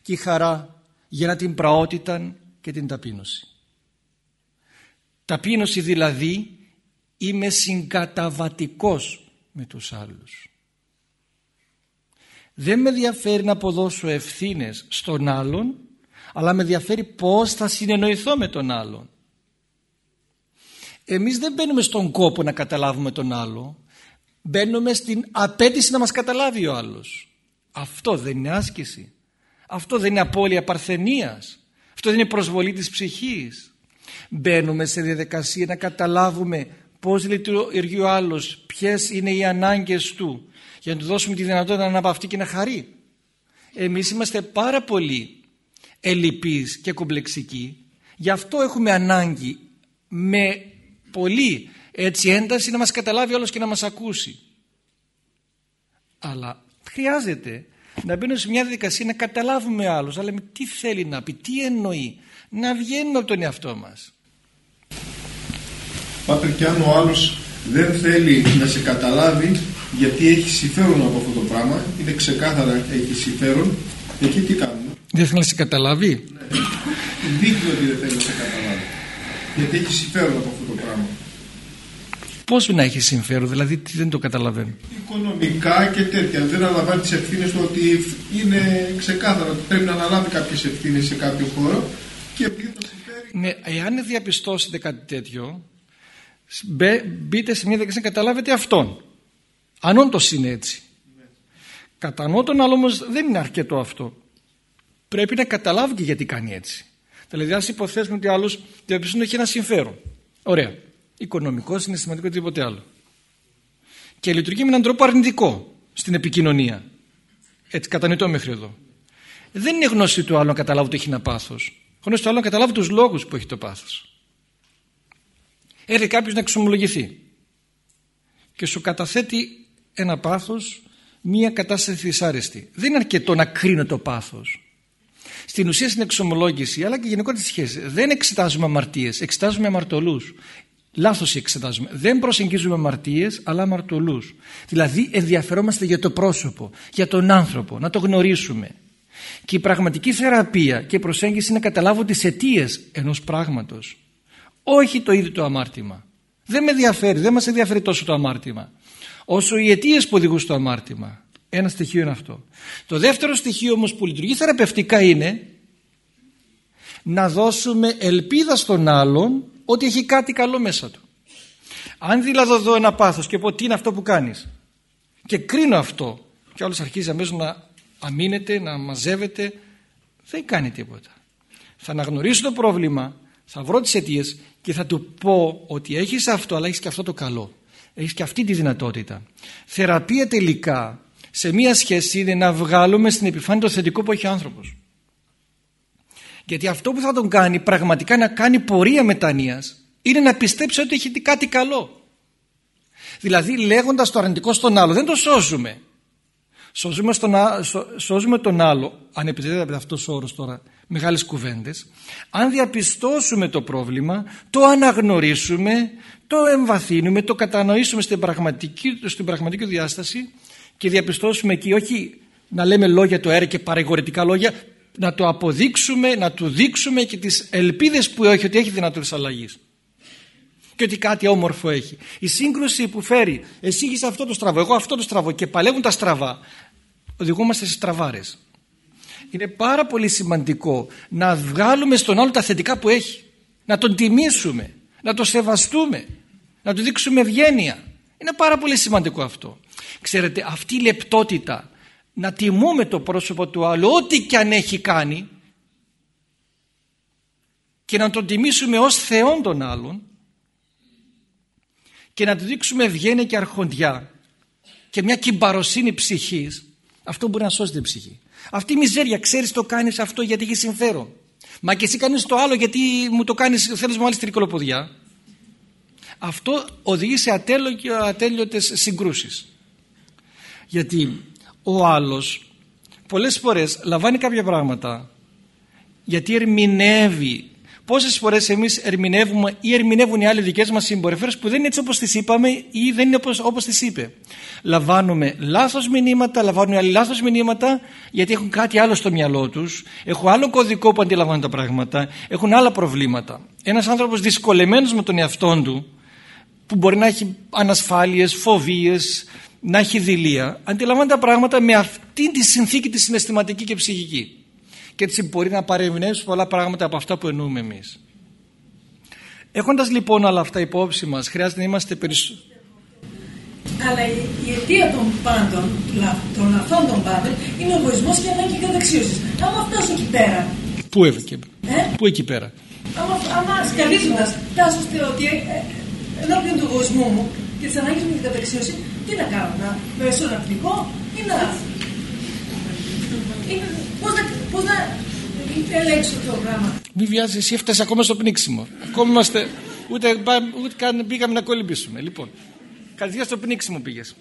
και η χαρά για την πραότητα και την ταπείνωση ταπείνωση δηλαδή είμαι συγκαταβατικός με τους άλλους δεν με ενδιαφέρει να αποδώσω ευθύνες στον άλλον αλλά με ενδιαφέρει πώς θα συνεννοηθώ με τον άλλον εμείς δεν μπαίνουμε στον κόπο να καταλάβουμε τον άλλο μπαίνουμε στην απέτηση να μας καταλάβει ο άλλος. Αυτό δεν είναι άσκηση. Αυτό δεν είναι απώλεια παρθενίας. Αυτό δεν είναι προσβολή της ψυχής. Μπαίνουμε σε διαδικασία να καταλάβουμε πώς λειτουργεί ο άλλος, ποιες είναι οι ανάγκες του για να του δώσουμε τη δυνατότητα να αναπαυτεί και να χαρεί. Εμείς είμαστε πάρα πολύ ελλειπείς και κομπλεξικοί. Γι' αυτό έχουμε ανάγκη με πολύ έτσι ένταση να μας καταλάβει όλος και να μας ακούσει. Αλλά χρειάζεται να μπαίνουμε σε μια διαδικασία να καταλάβουμε άλλους, αλλά με τι θέλει να πει, τι εννοεί, να βγαίνουμε από τον εαυτό μας. Πάτε και αν ο άλλος δεν θέλει να σε καταλάβει γιατί έχει συμφέρον από αυτό το πράγμα, είναι ξεκάθαρα έχει συμφέρον, εκεί τι κάνουμε; Δεν θέλει να σε καταλάβει; Ναι. Δείχνει ότι δεν θέλει να σε καταλάβει. Γιατί έχει συμφέρον από αυτό το πράγμα Πώς να έχει συμφέρον, δηλαδή τι δεν το καταλαβαίνω. Οικονομικά και τέτοια. Δεν αναλαμβάνει τις ευθύνες του ότι είναι ξεκάθαρο ότι πρέπει να αναλάβει κάποιες ευθύνες σε κάποιο χώρο και επειδή το συμφέρει. Ναι, εάν διαπιστώσετε κάτι τέτοιο, μπείτε σε μια διαδικασία να καταλάβετε αυτόν. Αν όντως είναι έτσι. Κατά νότον, αλλά όμως δεν είναι αρκετό αυτό. Πρέπει να καταλάβει και γιατί κάνει έτσι. Δηλαδή, ας υποθέσουμε ότι άλλος διαπιστώνει έχει ένα συμφέρον. Ωραία. Οικονομικός είναι σημαντικό τίποτε άλλο. Και λειτουργεί με έναν τρόπο αρνητικό στην επικοινωνία. Έτσι, κατανοητό μέχρι εδώ. Δεν είναι γνώση του άλλου να καταλάβει ότι έχει ένα πάθος. Γνώση του άλλου να καταλάβει τους λόγους που έχει το πάθος. Έρχεται κάποιος να εξομολογηθεί και σου καταθέτει ένα πάθος μία κατάσταση δυσάρεστη. Δεν είναι αρκετό να κρίνω το πάθος. Στην ουσία στην εξομολόγηση αλλά και γενικότερα στη σχέση δεν εξετάζουμε αμαρτίες, εξετάζουμε αμαρτωλούς. Λάθος εξετάζουμε. Δεν προσεγγίζουμε αμαρτίες αλλά αμαρτωλούς. Δηλαδή ενδιαφερόμαστε για το πρόσωπο, για τον άνθρωπο, να το γνωρίσουμε. Και η πραγματική θεραπεία και η προσέγγιση είναι να καταλάβω τις αιτίες ενός πράγματος. Όχι το ίδιο το αμάρτημα. Δεν με ενδιαφέρει, δεν μας ενδιαφέρει τόσο το αμάρτημα όσο οι αιτίες που οδηγούν στο αμάρτημα. Ένα στοιχείο είναι αυτό. Το δεύτερο στοιχείο όμως που λειτουργεί θεραπευτικά είναι να δώσουμε ελπίδα στον άλλον ότι έχει κάτι καλό μέσα του. Αν δηλαδή δω ένα πάθος και πω τι είναι αυτό που κάνεις και κρίνω αυτό και όλος αρχίζει αμέσως να αμήνεται, να μαζεύεται δεν κάνει τίποτα. Θα αναγνωρίσω το πρόβλημα, θα βρω τις αιτίες και θα του πω ότι έχεις αυτό αλλά έχεις και αυτό το καλό. Έχεις και αυτή τη δυνατότητα. Θεραπεία τελικά σε μία σχέση είναι να βγάλουμε στην επιφάνεια το θετικό που έχει ο άνθρωπος. Γιατί αυτό που θα τον κάνει πραγματικά να κάνει πορεία μετανοίας είναι να πιστέψει ότι έχει κάτι καλό. Δηλαδή λέγοντας το αρνητικό στον άλλο δεν το σώζουμε. Σώζουμε, στον, σώζουμε τον άλλο, αν επιτρέπετε αυτός ο όρος τώρα, μεγάλες κουβέντες. Αν διαπιστώσουμε το πρόβλημα, το αναγνωρίσουμε, το εμβαθύνουμε, το κατανοήσουμε στην πραγματική, στην πραγματική διάσταση και διαπιστώσουμε εκεί όχι να λέμε λόγια το αέρα και παρηγορητικά λόγια, να το αποδείξουμε, να του δείξουμε και τις ελπίδες που έχει ότι έχει δυνατότητες αλλαγής. Και ότι κάτι όμορφο έχει. Η σύγκρουση που φέρει, εσύ έχεις αυτό το στραβό, εγώ αυτό το στραβό και παλεύουν τα στραβά, οδηγούμαστε σε στραβάρες. Είναι πάρα πολύ σημαντικό να βγάλουμε στον άλλο τα θετικά που έχει. Να τον τιμήσουμε, να τον σεβαστούμε, να του δείξουμε ευγένεια. Είναι πάρα πολύ σημαντικό αυτό. Ξέρετε αυτή η λεπτότητα να τιμούμε το πρόσωπο του άλλου ό,τι και αν έχει κάνει και να τον τιμήσουμε ως Θεόν των άλλων και να του δείξουμε ευγένεια και αρχοντιά και μια κυμπαροσύνη ψυχής αυτό μπορεί να σώσει την ψυχή. Αυτή η μιζέρια ξέρεις το κάνεις αυτό γιατί έχει συμφέρον. Μα και εσύ κάνεις το άλλο γιατί μου το κάνεις θέλεις μου άλλη στρικολοποδιά αυτό οδηγεί σε ατέλειωτες συγκρούσεις. Γιατί ο άλλος πολλές φορές λαμβάνει κάποια πράγματα γιατί ερμηνεύει Πόσες φορές εμείς ερμηνεύουμε ή ερμηνεύουν οι άλλοι δικές μας συμπεριφέρειες που δεν είναι έτσι όπως τις είπαμε ή δεν είναι όπως, όπως τις είπε. Λαμβάνουμε λάθος μηνύματα, λαμβάνουν οι άλλοι λάθος μηνύματα γιατί έχουν κάτι άλλο στο μυαλό τους, έχουν άλλο κωδικό που αντιλαμβάνουν τα πράγματα, έχουν άλλα προβλήματα. Ένας άνθρωπος δυσκολεμένος με τον εαυτό του που μπορεί να έχει ανασφάλειες, φοβίες, να έχει δειλία, αντιλαμβάνεται τα πράγματα με αυτή τη συνθήκη τη συναισθηματική και ψυχική. Και έτσι μπορεί να παρεμβνεύσει πολλά πράγματα από αυτά που εννοούμε εμείς. Έχοντας λοιπόν όλα αυτά υπόψη μας, χρειάζεται να είμαστε περισσότερο. Αλλά η, η αιτία των πάντων, των λαθών των πάντων, είναι ο εγωισμός και η ανάγκη καταξίωσης. Άμα φτάσω εκεί πέρα. Πού εκεί, ε; Πού εκεί πέρα; Άμα, άμα σκαλίζοντας φτάσω ότι ε, ενώπιον του εγωισμού μου και τη ανάγκη μου για καταξίωση, τι να κάνω, να πέσω να πνιγώ ή να. Πώς να, πώς να ελέγξω το πράγμα. Μην βιάζεις, εσύ έφτασες ακόμα στο πνίξιμο. Ακόμα είμαστε. Ούτε, ούτε καν πήγαμε να κολυμπήσουμε. Λοιπόν, κατευθείαν στο πνίξιμο πήγες.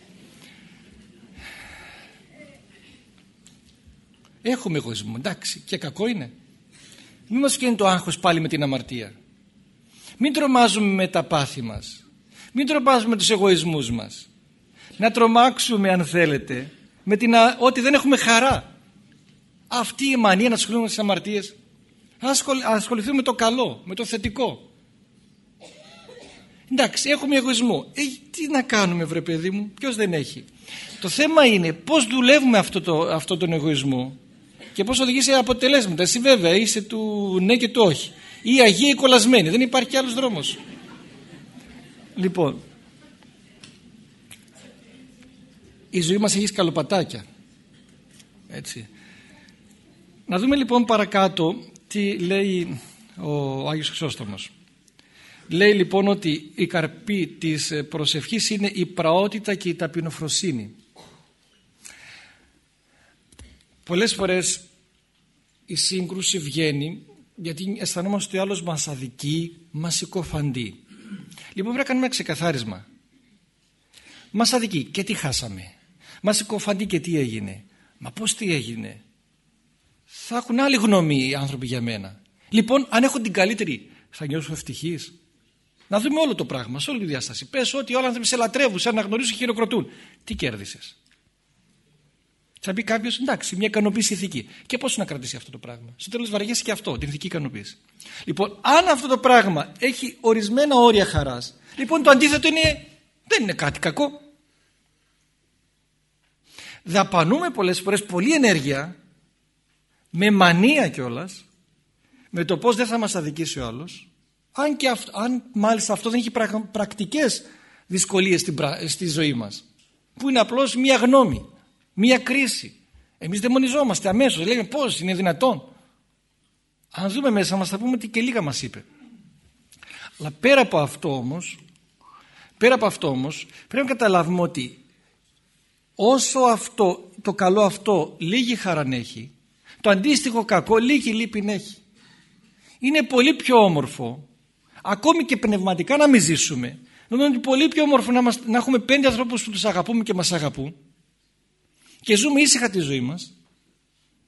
Έχουμε εγωισμό, εντάξει, και κακό είναι. Μην μας φτιάχνει το άγχος πάλι με την αμαρτία. Μην τρομάζουμε με τα πάθη μας. Μην τρομάζουμε τους εγωισμούς μας. Να τρομάξουμε αν θέλετε με την ότι δεν έχουμε χαρά. Αυτή η μανία να ασχολούμαι με τις αμαρτίες. Να ασχοληθούμε με το καλό, με το θετικό. Εντάξει, έχουμε εγωισμό. Ε, τι να κάνουμε, βρε παιδί μου, ποιος δεν έχει. Το θέμα είναι πώς δουλεύουμε αυτό, το, αυτό τον εγωισμό και πώς οδηγεί σε αποτελέσματα. Εσύ, βέβαια, είσαι του ναι και του όχι. Ή αγία ή κολλασμένη. Δεν υπάρχει άλλος δρόμος. Λοιπόν, η ζωή μας έχει σκαλοπατάκια. Έτσι. Να δούμε λοιπόν παρακάτω τι λέει ο Άγιος Χρυσόστομος. Λέει λοιπόν ότι η καρπή της προσευχής είναι η πραότητα και η ταπεινοφροσύνη. Πολλές φορές η σύγκρουση βγαίνει γιατί αισθανόμαστε ότι ο άλλος μας αδικεί, μας συκοφαντεί. Λοιπόν πρέπει να κάνουμε ένα ξεκαθάρισμα. Μας αδικεί και τι χάσαμε; Μας συκοφαντεί και τι έγινε; Μα πώς τι έγινε; Θα έχουν άλλη γνώμη οι άνθρωποι για μένα. Λοιπόν αν έχω την καλύτερη θα νιώσω ευτυχής. Να δούμε όλο το πράγμα, σε όλη τη διάσταση. Πες ότι όλοι οι άνθρωποι σε λατρεύουν, σε αναγνωρίζουν και χειροκροτούν. Τι κέρδισες; Θα πει κάποιος, εντάξει, μια ικανοποίηση ηθική. Και πώς να κρατήσει αυτό το πράγμα. Στο τέλος βαριέσαι και αυτό, την ηθική ικανοποίηση. Λοιπόν, αν αυτό το πράγμα έχει ορισμένα όρια χαράς, λοιπόν το αντίθετο είναι, δεν είναι κάτι κακό. Δαπανούμε πολλές φορές πολλή ενέργεια, με μανία κιόλας, με το πώς δεν θα μας αδικήσει ο άλλος, αν, και αν μάλιστα αυτό δεν έχει πρακτικές δυσκολίες στη ζωή μας που είναι απλώς μία γνώμη, μία κρίση. Εμείς δαιμονιζόμαστε αμέσως. Λέμε πώς είναι δυνατόν. Αν δούμε μέσα μας θα πούμε ότι και λίγα μας είπε. Αλλά πέρα από αυτό όμως πέρα από αυτό όμως πρέπει να καταλάβουμε ότι όσο αυτό το καλό αυτό λίγη χαρά έχει το αντίστοιχο κακό λίγη λύπη έχει. Είναι πολύ πιο όμορφο ακόμη και πνευματικά να μην ζήσουμε νομίζω ότι πολύ πιο όμορφο να, να έχουμε πέντε ανθρώπους που τους αγαπούμε και μας αγαπούν και ζούμε ήσυχα τη ζωή μας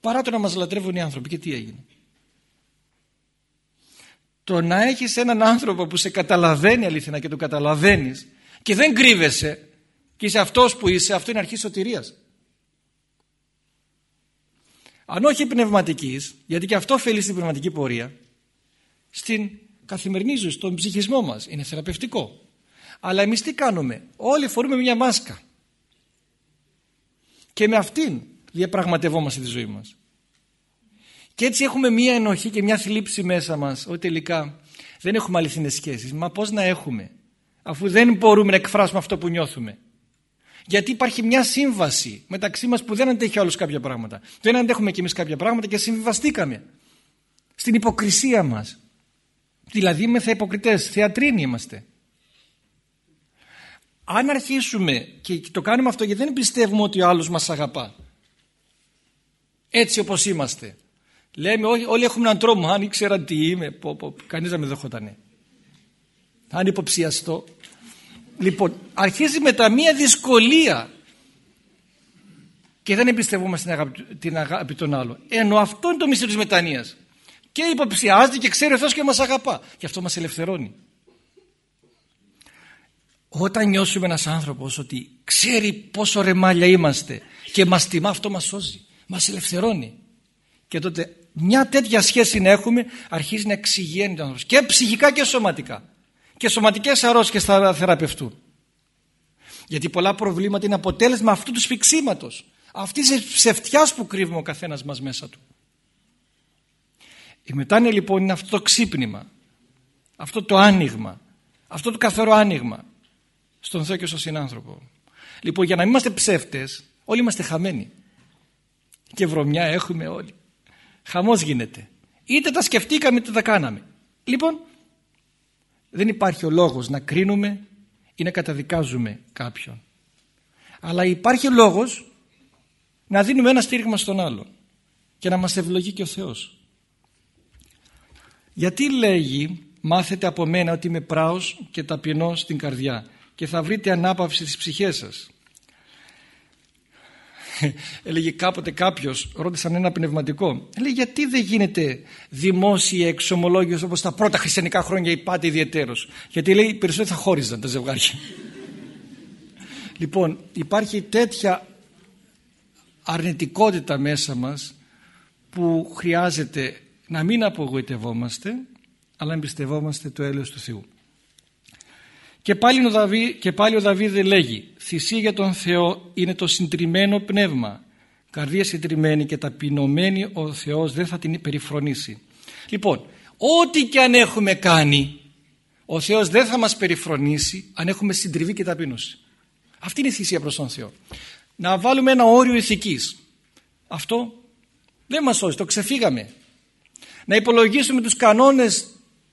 παρά το να μας λατρεύουν οι άνθρωποι και τι έγινε το να έχεις έναν άνθρωπο που σε καταλαβαίνει αληθινά και το καταλαβαίνεις και δεν κρύβεσαι και είσαι αυτός που είσαι αυτό είναι αρχή σωτηρίας αν όχι πνευματικής γιατί και αυτό ωφελεί στην πνευματική πορεία στην καθημερινή ζωή, στον ψυχισμό μας. Είναι θεραπευτικό. Αλλά εμείς τι κάνουμε; Όλοι φορούμε μια μάσκα. Και με αυτήν διαπραγματευόμαστε τη ζωή μας. Και έτσι έχουμε μια ενοχή και μια θλίψη μέσα μας ότι τελικά δεν έχουμε αληθινές σχέσεις. Μα πώς να έχουμε αφού δεν μπορούμε να εκφράσουμε αυτό που νιώθουμε; Γιατί υπάρχει μια σύμβαση μεταξύ μας που δεν αντέχει όλους κάποια πράγματα. Δεν αντέχουμε κι εμείς κάποια πράγματα και συμβιβαστήκαμε. Στην υποκρισία μας. Δηλαδή είμαι υποκριτές, θεατρίνοι είμαστε. Αν αρχίσουμε και το κάνουμε αυτό γιατί δεν πιστεύουμε ότι ο άλλος μας αγαπά. Έτσι όπως είμαστε. Λέμε όλοι, όλοι έχουμε έναν τρόμο. Αν ήξερα τι είμαι, πω, πω, κανείς δεν με δεχότανε. Αν υποψιαστώ. Λοιπόν, αρχίζει με τα μία δυσκολία και δεν εμπιστευόμαστε την αγάπη, την αγάπη των άλλων. Ενώ αυτό είναι το μυστήριο της μετανοίας και υποψιάζεται και ξέρει ο Θεός και μας αγαπά και αυτό μας ελευθερώνει όταν νιώσουμε ένας άνθρωπος ότι ξέρει πόσο ρεμάλια είμαστε και μας τιμά αυτό μας σώζει μας ελευθερώνει. Και τότε μια τέτοια σχέση να έχουμε αρχίζει να εξηγαίνει τον άνθρωπο και ψυχικά και σωματικά. Και σωματικές αρρώσκες θα θεραπευτούν. Γιατί πολλά προβλήματα είναι αποτέλεσμα αυτού του σφιξίματος αυτής της ψευτιάς που κρύβουμε ο καθένας μας μέσα του. Η μετάνοια λοιπόν είναι αυτό το ξύπνημα, αυτό το άνοιγμα, αυτό το καθαρό άνοιγμα στον Θεό και στον συνάνθρωπο. Λοιπόν για να μην είμαστε ψεύτες, όλοι είμαστε χαμένοι. Και βρωμιά έχουμε όλοι. Χαμός γίνεται. Είτε τα σκεφτήκαμε είτε τα κάναμε. Λοιπόν δεν υπάρχει ο λόγος να κρίνουμε ή να καταδικάζουμε κάποιον. Αλλά υπάρχει λόγος να δίνουμε ένα στήριγμα στον άλλον και να μας ευλογεί και ο Θεός. Γιατί λέγει μάθετε από μένα ότι είμαι πράος και ταπεινός στην καρδιά και θα βρείτε ανάπαυση στις ψυχές σας. Έλεγε κάποτε κάποιος, ρώτησαν ένα πνευματικό, λέει γιατί δεν γίνεται δημόσια εξομολόγιος όπως τα πρώτα χριστιανικά χρόνια πάτε ιδιαιτέρως; Γιατί λέει περισσότερο θα χώριζαν τα ζευγάρια. λοιπόν υπάρχει τέτοια αρνητικότητα μέσα μας που χρειάζεται να μην απογοητευόμαστε αλλά εμπιστευόμαστε το έλεος του Θεού. Και πάλι, ο Δαβί, και πάλι ο Δαβίδ λέγει «Θυσία για τον Θεό είναι το συντριμμένο πνεύμα. Καρδία συντριμμένη και ταπεινωμένη ο Θεός δεν θα την περιφρονήσει». Λοιπόν, ό,τι και αν έχουμε κάνει, ο Θεός δεν θα μας περιφρονήσει αν έχουμε συντριβή και ταπείνωση. Αυτή είναι η θυσία προς τον Θεό. Να βάλουμε ένα όριο ηθικής. Αυτό δεν μας σώζει, το ξεφύγαμε. Να υπολογίσουμε τους κανόνες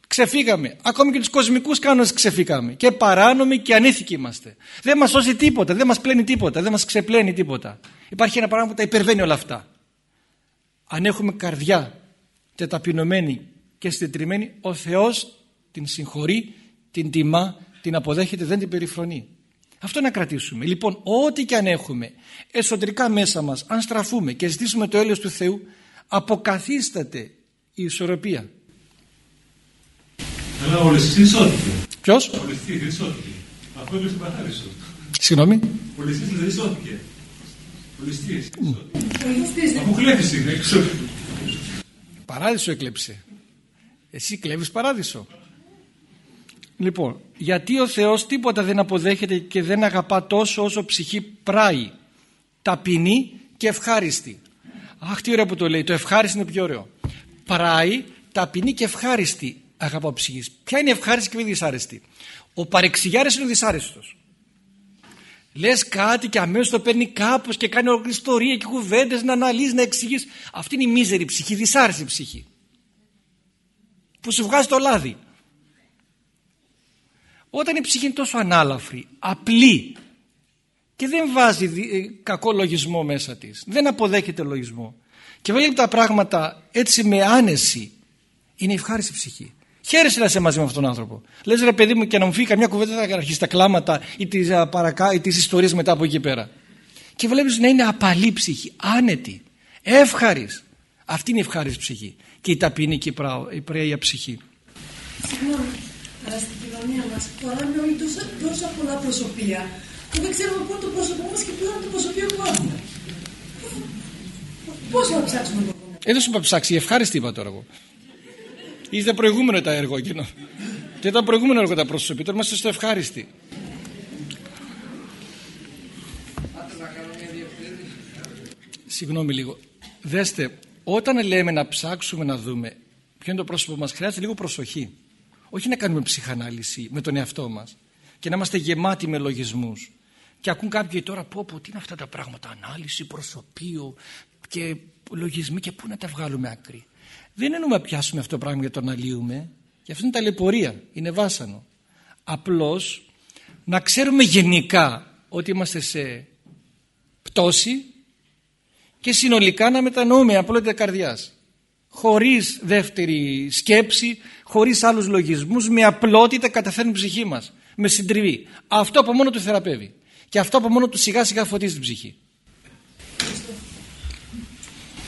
ξεφύγαμε. Ακόμη και τους κοσμικούς κανόνες ξεφύγαμε. Και παράνομοι και ανήθικοι είμαστε. Δεν μας σώζει τίποτα, δεν μας πλένει τίποτα, δεν μας ξεπλένει τίποτα. Υπάρχει ένα πράγμα που τα υπερβαίνει όλα αυτά. Αν έχουμε καρδιά και ταπεινωμένη και συντετριμένη, ο Θεός την συγχωρεί, την τιμά, την αποδέχεται, δεν την περιφρονεί. Αυτό να κρατήσουμε. Λοιπόν, ό,τι και αν έχουμε εσωτερικά μέσα μας, αν στραφούμε και ζητήσουμε το έλεος του Θεού, αποκαθίσταται η ισορροπία. Αλλά ο Λεσσής σώθηκε. Ποιος? Ο Λεσσής δεν σώθηκε. Αφού έπαιξε παθάρισο. Συγγνώμη. Ο Λεσσής δεν σώθηκε. Ο Λεσσής δεν σώθηκε. Ο ληστής δεν Αφού κλέφτησε έξω. Παράδεισο έκλεψε. Εσύ κλέβεις παράδεισο. Λοιπόν, γιατί ο Θεός τίποτα δεν αποδέχεται και δεν αγαπά τόσο όσο ψυχή πράει, ταπεινή και ευχάριστη. Αχ, τι ωραίο που το λέει. Το ευχάριστη είναι πιο ωραίο. Πράει, ταπεινή και ευχάριστη αγαπά ψυχής. Ποια είναι η ευχάριστη και η δυσάρεστη; Ο παρεξηγιάρης είναι ο δυσάρεστος. Λες κάτι και αμέσως το παίρνει κάπως και κάνει ολόκληρη ιστορία και κουβέντες να αναλύσει, να εξηγείς. Αυτή είναι η μίζερη ψυχή, η δυσάρεστη ψυχή. Που σου βγάζει το λάδι. Όταν η ψυχή είναι τόσο ανάλαφρη, απλή και δεν βάζει ε, κακό λογισμό μέσα της, δεν αποδέχεται λογισμό και βλέπει τα πράγματα έτσι με άνεση, είναι ευχάριστη ψυχή. Χαίρεσαι να είσαι μαζί με αυτόν τον άνθρωπο. Λες ρε παιδί μου και να μου φύγει καμιά κουβέντα δεν θα αρχίσει τα κλάματα ή τις παρακά, ή τις ιστορίες μετά από εκεί πέρα. Και βλέπεις να είναι απαλή ψυχή, άνετη, εύχαρης. Αυτή είναι η ευχάριστη ψυχή. Και η ταπεινή και η πραία ψυχή. Συγγνώμη, αλλά στην κοινωνία μας φοράμε όλοι τόσα, τόσα πολλά προσωπία που δεν ξέρουμε πού είναι το πρόσωπό μας και πού είναι το προσωπείο που έχουμε. Πώς να ψάξουμε το πούμε. Ε, δεν σου είπα ψάξει, ευχάριστη είπα τώρα εγώ. Ήταν προηγούμενο τα έργο εκείνο. Και ήταν προηγούμενο έργο τα προσωπή. Τώρα είμαστε στο ευχάριστη. Συγγνώμη λίγο. Δέστε, όταν λέμε να ψάξουμε να δούμε ποιο είναι το πρόσωπο μας, χρειάζεται λίγο προσοχή. Όχι να κάνουμε ψυχανάλυση με τον εαυτό μας και να είμαστε γεμάτοι με λογισμούς. Και ακούν κάποιοι τώρα πω πω τι είναι αυτά τα πράγματα, ανάλυση, προσωπείο και λογισμοί και πού να τα βγάλουμε άκρη. Δεν εννοούμε να πιάσουμε αυτό το πράγμα για το να λύουμε. Και αυτό είναι ταλαιπωρία, είναι βάσανο. Απλώς να ξέρουμε γενικά ότι είμαστε σε πτώση και συνολικά να μετανοούμε απλότητα καρδιάς. Χωρίς δεύτερη σκέψη, χωρίς άλλους λογισμούς, με απλότητα καταφέρνει την ψυχή μας. Με συντριβή. Αυτό από μόνο του θεραπεύει. Και αυτό από μόνο του σιγά σιγά φωτίζει την ψυχή.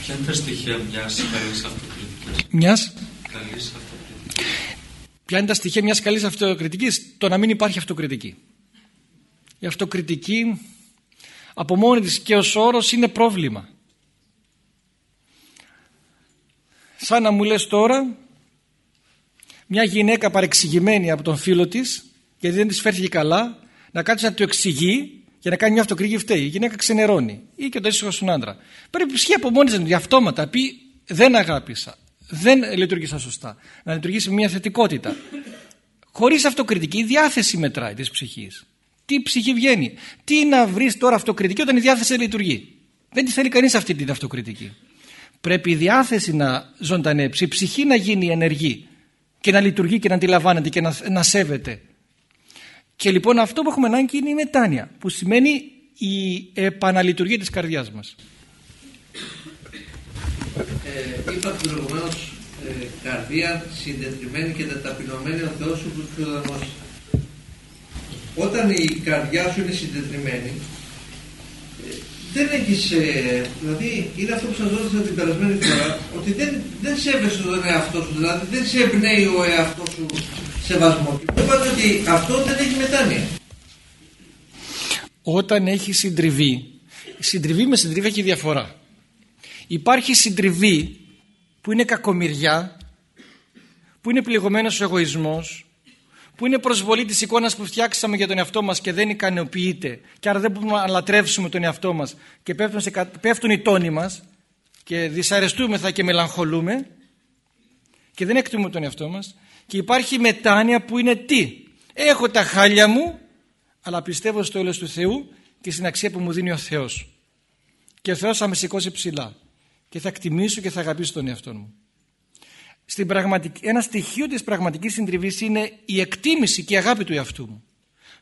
Ποια είναι τα στοιχεία μιας καλής αυτοκριτικής. Μιας Καλής αυτοκριτικής. Ποια είναι τα στοιχεία μιας καλής αυτοκριτικής Το να μην υπάρχει αυτοκριτική Η αυτοκριτική Από μόνη της και ως όρος είναι πρόβλημα Σαν να μου λες τώρα Μια γυναίκα παρεξηγημένη από τον φίλο της Γιατί δεν της φέρθηκε καλά Να κάτσει να του εξηγεί για να κάνει μια αυτοκριτική φταίει. Η γυναίκα ξενερώνει ή και το ίσιο στον άντρα. Πρέπει η ψυχή από μόνη της για αυτόματα πει δεν αγάπησα, δεν λειτουργήσα σωστά. Να λειτουργήσει με μια θετικότητα. Χωρίς αυτοκριτική, η διάθεση μετράει της ψυχής. Τι ψυχή βγαίνει. Τι να βρεις τώρα αυτοκριτική όταν η διάθεση λειτουργεί. Δεν τη θέλει κανείς αυτή την αυτοκριτική. Πρέπει η διάθεση να ζωντανέψει, η ψυχή να γίνει ενεργή και να λειτουργεί και να αντιλαμβάνεται και να, να σέβεται. Και λοιπόν αυτό που έχουμε ανάγκη είναι η μετάνοια που σημαίνει η επαναλειτουργία της καρδιάς μας. Ε, είπα προηγουμένω ε, καρδία συντετριμένη και ταπεινωμένη ο Θεός σου που σου δώσει. Όταν η καρδιά σου είναι συντετριμένη ε, δεν έχεις, ε, δηλαδή είναι αυτό που σας ρώτησα την περασμένη φορά ότι δεν, δεν σέβεσαι τον εαυτό σου, δηλαδή δεν σε εμπνέει ο εαυτός σου σεβασμό. Και είπατε ότι αυτό δεν έχει μετάνοια. Όταν έχει συντριβή, συντριβή με συντριβή έχει διαφορά. Υπάρχει συντριβή που είναι κακομοιριά, που είναι πληγωμένος ο εγωισμός, που είναι προσβολή της εικόνας που φτιάξαμε για τον εαυτό μας και δεν ικανοποιείται. Και άρα δεν μπορούμε να λατρεύσουμε τον εαυτό μας. Και πέφτουν, σε, πέφτουν οι τόνοι μας και δυσαρεστούμεθα και μελαγχολούμε και δεν εκτιμούμε τον εαυτό μας. Και υπάρχει μετάνοια που είναι τι; Έχω τα χάλια μου αλλά πιστεύω στο έλεος του Θεού και στην αξία που μου δίνει ο Θεός. Και ο Θεός θα με σηκώσει ψηλά και θα εκτιμήσω και θα αγαπήσω τον εαυτό μου στην πραγματική, ένα στοιχείο της πραγματικής συντριβής είναι η εκτίμηση και η αγάπη του εαυτού μου.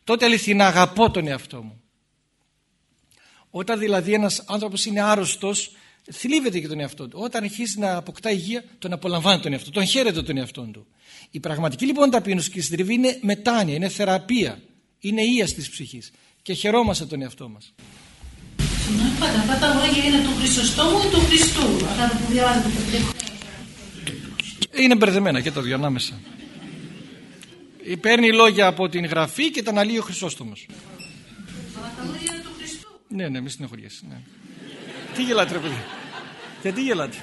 Τότε αληθινά αγαπώ τον εαυτό μου. Όταν δηλαδή ένας άνθρωπος είναι άρρωστος, θλίβεται και τον εαυτό του. Όταν αρχίζει να αποκτά υγεία, τον απολαμβάνει τον εαυτό, τον χαίρεται τον εαυτό του. Η πραγματική λοιπόν ταπείνωση και η συντριβή είναι μετάνοια, είναι θεραπεία, είναι ίαση της ψυχής και χαιρόμαστε τον εαυτό μας. Αυτά τα λόγια είναι του Χρυσοστόμου ή του Χριστού, αυτά που διαβάζετε είναι μπερδεμένα και τα δύο ανάμεσα. Παίρνει λόγια από την γραφή και τα αναλύει ο Χρυσόστομος. Αλλά τα λόγια είναι του Χριστού. Ναι, ναι, μη συνεχωριέσαι. Ναι. Τι γελάτε ρε παιδί. Γιατί γελάτε.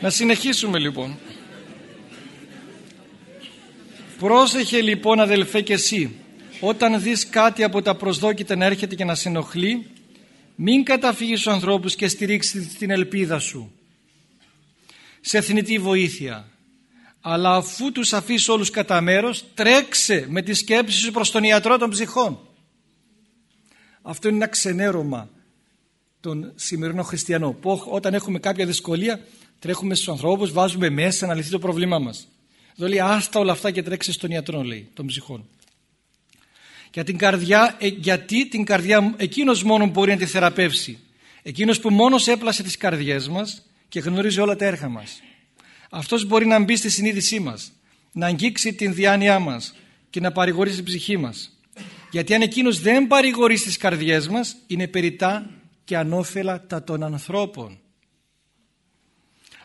Να συνεχίσουμε λοιπόν. Πρόσεχε λοιπόν αδελφέ και εσύ όταν δεις κάτι από τα προσδόκητα να έρχεται και να σε ενοχλεί μην καταφύγεις στους ανθρώπους και στηρίξεις την ελπίδα σου σε θνητή βοήθεια. Αλλά αφού τους αφήσεις όλους κατά μέρος, τρέξε με τη σκέψη σου προς τον ιατρό των ψυχών. Αυτό είναι ένα ξενέρωμα των σημερινών χριστιανών που όταν έχουμε κάποια δυσκολία τρέχουμε στους ανθρώπους, βάζουμε μέσα να λυθεί το πρόβλημά μας. Εδώ λέει άστα όλα αυτά και τρέξε στον ιατρό λέει των ψυχών. Για την καρδιά, ε, γιατί την καρδιά εκείνος μόνο μπορεί να τη θεραπεύσει. Εκείνος που μόνος έπλασε τις καρδιές μας και γνωρίζει όλα τα έργα μας. Αυτός μπορεί να μπει στη συνείδησή μας, να αγγίξει την διάνοιά μας και να παρηγορήσει την ψυχή μας. Γιατί αν εκείνος δεν παρηγορεί στις καρδιές μας, είναι περιτά και ανώφελα τα των ανθρώπων.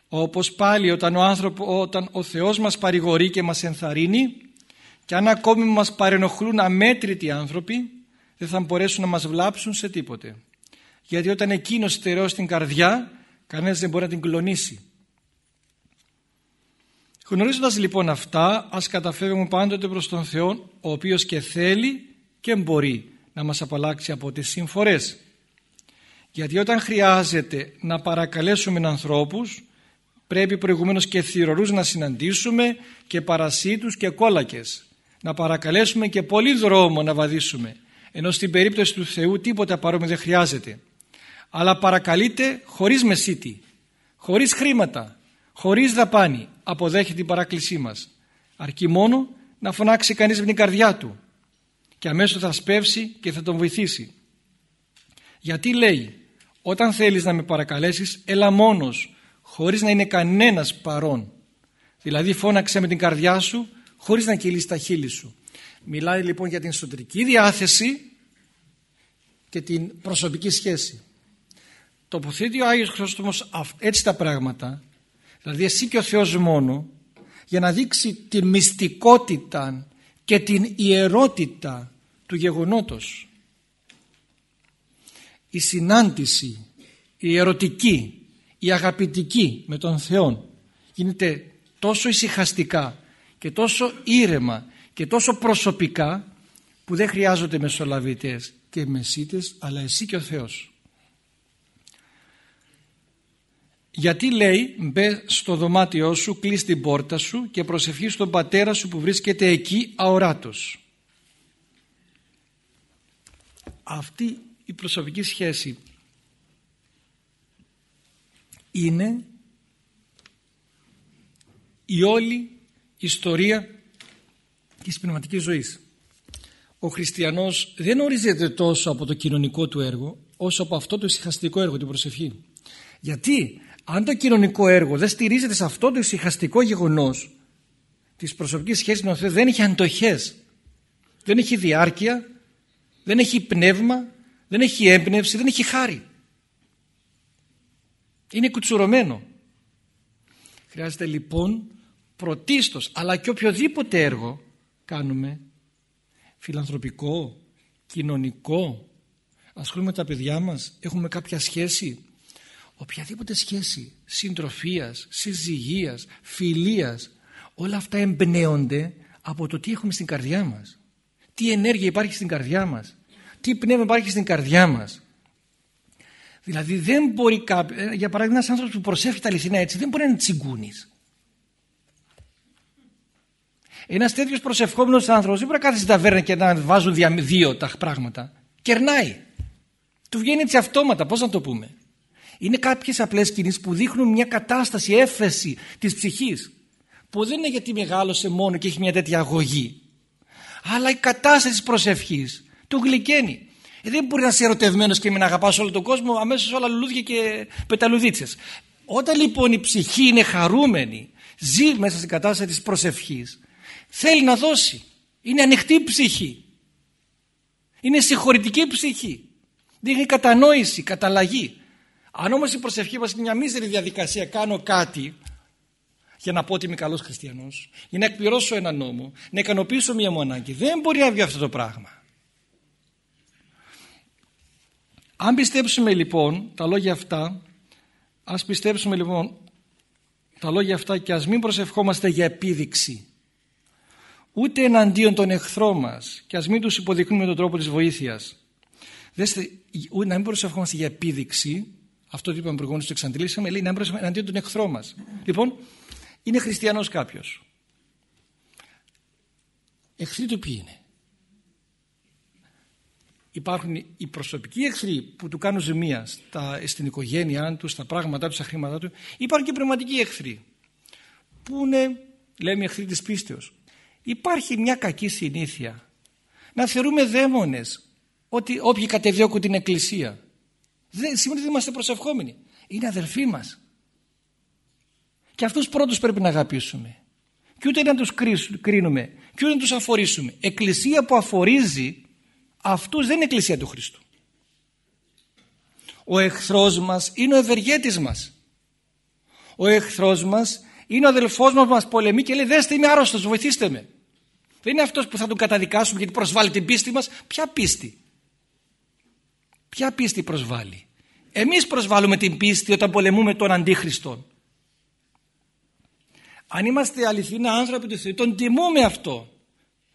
Όπως πάλι όταν ο, άνθρωπο, όταν ο Θεός μας παρηγορεί και μας ενθαρρύνει, και αν ακόμη μας παρενοχλούν αμέτρητοι άνθρωποι δεν θα μπορέσουν να μας βλάψουν σε τίποτε. Γιατί όταν εκείνος στερεώσει στην καρδιά κανένας δεν μπορεί να την κλονίσει. Γνωρίζοντας λοιπόν αυτά ας καταφέρουμε πάντοτε προς τον Θεό ο οποίος και θέλει και μπορεί να μας απαλλάξει από τις συμφορές. Γιατί όταν χρειάζεται να παρακαλέσουμε ανθρώπους πρέπει προηγουμένως και θηρορούς να συναντήσουμε και παρασίτους και κόλακες να παρακαλέσουμε και πολύ δρόμο να βαδίσουμε ενώ στην περίπτωση του Θεού τίποτα παρόμοιο δεν χρειάζεται. Αλλά παρακαλείται χωρίς μεσίτη χωρίς χρήματα χωρίς δαπάνη αποδέχεται την παράκλησή μας. Αρκεί μόνο να φωνάξει κανείς με την καρδιά του και αμέσως θα σπεύσει και θα τον βοηθήσει. Γιατί λέει όταν θέλεις να με παρακαλέσεις έλα μόνος χωρίς να είναι κανένας παρόν δηλαδή φώναξε με την καρδιά σου χωρίς να κυλείς τα χείλη σου. Μιλάει λοιπόν για την εσωτερική διάθεση και την προσωπική σχέση. Τοποθετεί ο Άγιος Χρυσόστομος έτσι τα πράγματα, δηλαδή εσύ και ο Θεός μόνο, για να δείξει την μυστικότητα και την ιερότητα του γεγονότος. Η συνάντηση, η ερωτική, η αγαπητική με τον Θεό γίνεται τόσο ησυχαστικά και τόσο ήρεμα και τόσο προσωπικά που δεν χρειάζονται μεσολαβητές και μεσίτες αλλά εσύ και ο Θεός. Γιατί λέει μπε στο δωμάτιό σου, κλείς την πόρτα σου και προσευχή στον πατέρα σου που βρίσκεται εκεί αοράτος. Αυτή η προσωπική σχέση είναι η όλη ιστορία της πνευματικής ζωής. Ο χριστιανός δεν ορίζεται τόσο από το κοινωνικό του έργο όσο από αυτό το ησυχαστικό έργο, την προσευχή. Γιατί αν το κοινωνικό έργο δεν στηρίζεται σε αυτό το ησυχαστικό γεγονός της προσωπικής σχέσης με τον Θεό δεν έχει αντοχές, δεν έχει διάρκεια, δεν έχει πνεύμα, δεν έχει έμπνευση, δεν έχει χάρη. Είναι κουτσουρωμένο. Χρειάζεται λοιπόν πρωτίστως αλλά και οποιοδήποτε έργο κάνουμε φιλανθρωπικό, κοινωνικό ασχολούμαι με τα παιδιά μας έχουμε κάποια σχέση οποιαδήποτε σχέση συντροφίας, συζυγίας, φιλίας Όλα αυτά εμπνέονται από το τι έχουμε στην καρδιά μας. Τι ενέργεια υπάρχει στην καρδιά μας. Τι πνεύμα υπάρχει στην καρδιά μας. Δηλαδή δεν μπορεί κάποιο, ε, για παράδειγμα ένας άνθρωπος που προσεύχει τα αληθινά έτσι δεν μπορεί να είναι τσιγκούνης. Ένας τέτοιος προσευχόμενος άνθρωπος δεν μπορεί να κάθεται στην ταβέρνα και να βάζουν δύο τα πράγματα. Κερνάει. Του βγαίνει έτσι αυτόματα, πώς να το πούμε. Είναι κάποιες απλές κινήσεις που δείχνουν μια κατάσταση, έφεση της ψυχής. Που δεν είναι γιατί μεγάλωσε μόνο και έχει μια τέτοια αγωγή. Αλλά η κατάσταση της προσευχής του γλυκαίνει. Ε, δεν μπορεί να είσαι ερωτευμένος και να αγαπάς όλο τον κόσμο αμέσως όλα λουλούδια και πεταλουδίτσες. Όταν λοιπόν η ψυχή είναι χαρούμενη, ζει μέσα στην κατάσταση της προσευχής, θέλει να δώσει. Είναι ανοιχτή ψυχή. Είναι συγχωρητική ψυχή. Δείχνει κατανόηση, καταλλαγή. Αν όμως η προσευχή μας είναι μια μίζερη διαδικασία, κάνω κάτι για να πω ότι είμαι καλός χριστιανός, για να εκπληρώσω ένα νόμο, να ικανοποιήσω μια μονάκη, δεν μπορεί να βγει αυτό το πράγμα. Αν πιστέψουμε λοιπόν τα λόγια αυτά, ας πιστέψουμε λοιπόν τα λόγια αυτά και ας μην προσευχόμαστε για επίδειξη ούτε εναντίον των εχθρών μας και ας μην τους υποδεικνύουμε τον τρόπο της βοήθειας. Δέστε, να μην προσευχόμαστε για επίδειξη, αυτό το είπαμε προηγούμενος το εξαντλήσαμε, λέει να μην προσευχόμαστε εναντίον των εχθρών μας. Λοιπόν, είναι χριστιανός κάποιος. Εχθροί του ποιοι είναι; Υπάρχουν οι προσωπικοί εχθροί που του κάνουν ζημία στα, στην οικογένειά του, στα πράγματά του, στα χρήματά του. Υπάρχουν και πνευματικοί εχθροί που είναι, λέμε, εχθροί της πίστεως υπάρχει μια κακή συνήθεια. Να θεωρούμε δαίμονες ότι όποιοι κατεδιώκουν την εκκλησία. Δεν, σημαίνει ότι είμαστε προσευχόμενοι. Είναι αδελφοί μας. Και αυτούς πρώτους πρέπει να αγαπήσουμε. Και ούτε να τους κρίνουμε και ούτε να τους αφορήσουμε. Εκκλησία που αφορίζει αυτούς δεν είναι εκκλησία του Χριστού. Ο εχθρός μας είναι ο ευεργέτης μας. Ο εχθρός μας είναι ο αδελφός μας που μας πολεμεί και λέει δέστε είμαι άρρωστος βοηθήστε με δεν είναι αυτός που θα τον καταδικάσουμε γιατί προσβάλλει την πίστη μας. Ποια πίστη; Ποια πίστη προσβάλλει; Εμείς προσβάλλουμε την πίστη όταν πολεμούμε τον Αντίχριστον. Αν είμαστε αληθινά άνθρωποι του Θεού, τον τιμούμε αυτό.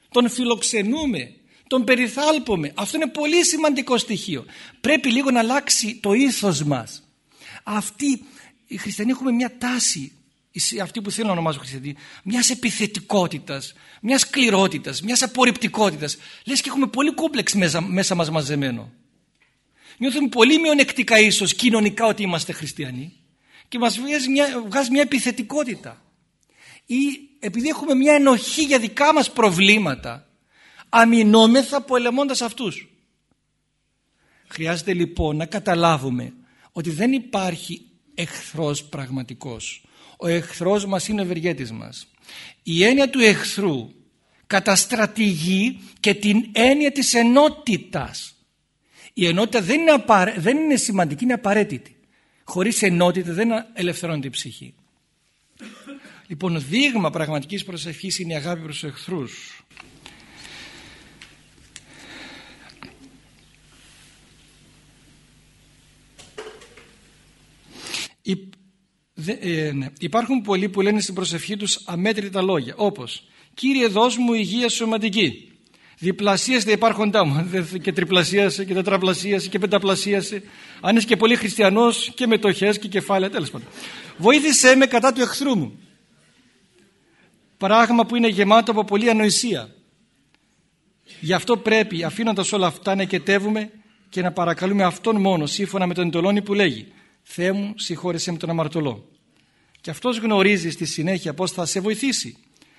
Τον φιλοξενούμε. Τον περιθάλπουμε. Αυτό είναι πολύ σημαντικό στοιχείο. Πρέπει λίγο να αλλάξει το ήθος μας. Αυτοί οι χριστιανοί έχουμε μια τάση αυτοί που θέλω να ονομάζω χριστιανοί, μιας επιθετικότητας, μιας σκληρότητας, μιας απορριπτικότητας. Λες και έχουμε πολύ κόμπλεξ μέσα, μέσα μας μαζεμένο. Νιώθουμε πολύ μειονεκτικά ίσως κοινωνικά ότι είμαστε χριστιανοί και μας βγάζει μια, βγάζει μια επιθετικότητα. Ή επειδή έχουμε μια ενοχή για δικά μας προβλήματα, αμυνόμεθα πολεμώντα αυτούς. Χρειάζεται λοιπόν να καταλάβουμε ότι δεν υπάρχει εχθρός πραγματικός ο εχθρός μας είναι ο ευεργέτης μας. Η έννοια του εχθρού καταστρατηγεί και την έννοια της ενότητας. Η ενότητα δεν είναι, δεν είναι σημαντική, είναι απαραίτητη. Χωρίς ενότητα δεν ελευθερώνεται η ψυχή. Λοιπόν, δείγμα πραγματικής προσευχής είναι η αγάπη προς τους εχθρούς. Η ε, ναι. Υπάρχουν πολλοί που λένε στην προσευχή τους αμέτρητα λόγια όπως «Κύριε δώσ' μου υγεία σωματική». Διπλασίασε υπάρχοντά μου και τριπλασίασε και τετραπλασίασε και πενταπλασίασε. Αν είσαι και πολύ χριστιανός και μετοχές και κεφάλαια τέλος πάντων. Βοήθησέ με κατά του εχθρού μου. Πράγμα που είναι γεμάτο από πολλή ανοησία. Γι' αυτό πρέπει αφήνοντας όλα αυτά να εκετεύουμε και να παρακαλούμε Αυτόν μόνο σύμφωνα με τον εντολόνι που λέγει Θεέ μου συγχώρεσέ με τον αμαρτωλό. Και αυτός γνωρίζει στη συνέχεια πώς θα σε βοηθήσει.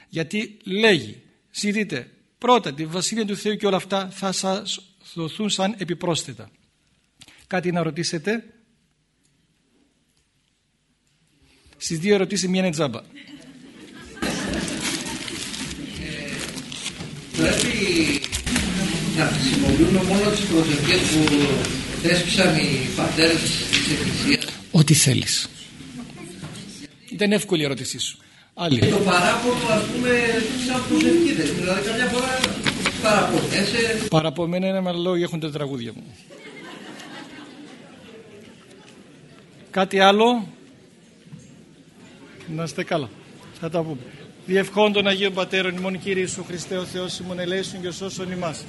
Γιατί λέγει, ζητείτε πρώτα τη Βασίλεια του Θεού και όλα αυτά θα σας δοθούν σαν επιπρόσθετα. Κάτι να ρωτήσετε; Στις δύο ερωτήσεις μία είναι τζάμπα. Ε, πρέπει να χρησιμοποιούμε μόνο τις προσευχές που θέσπισαν οι πατέρες της Εκκλησίας. Ό,τι θέλεις. Ήταν εύκολη η ερώτησή σου. Άλλη. Το παράπονο, ας πούμε, σαν προσευχή δεν Δηλαδή, καμιά φορά παραπονέσαι. Παραπομένα είναι με λόγια έχουν τα τραγούδια μου. Κάτι άλλο; Να είστε καλά. Θα τα πούμε. Διευχών των Αγίων Πατέρων ημών Κύριε Ιησού Χριστέ ο Θεός ημών ελέησον και σώσον ημάς.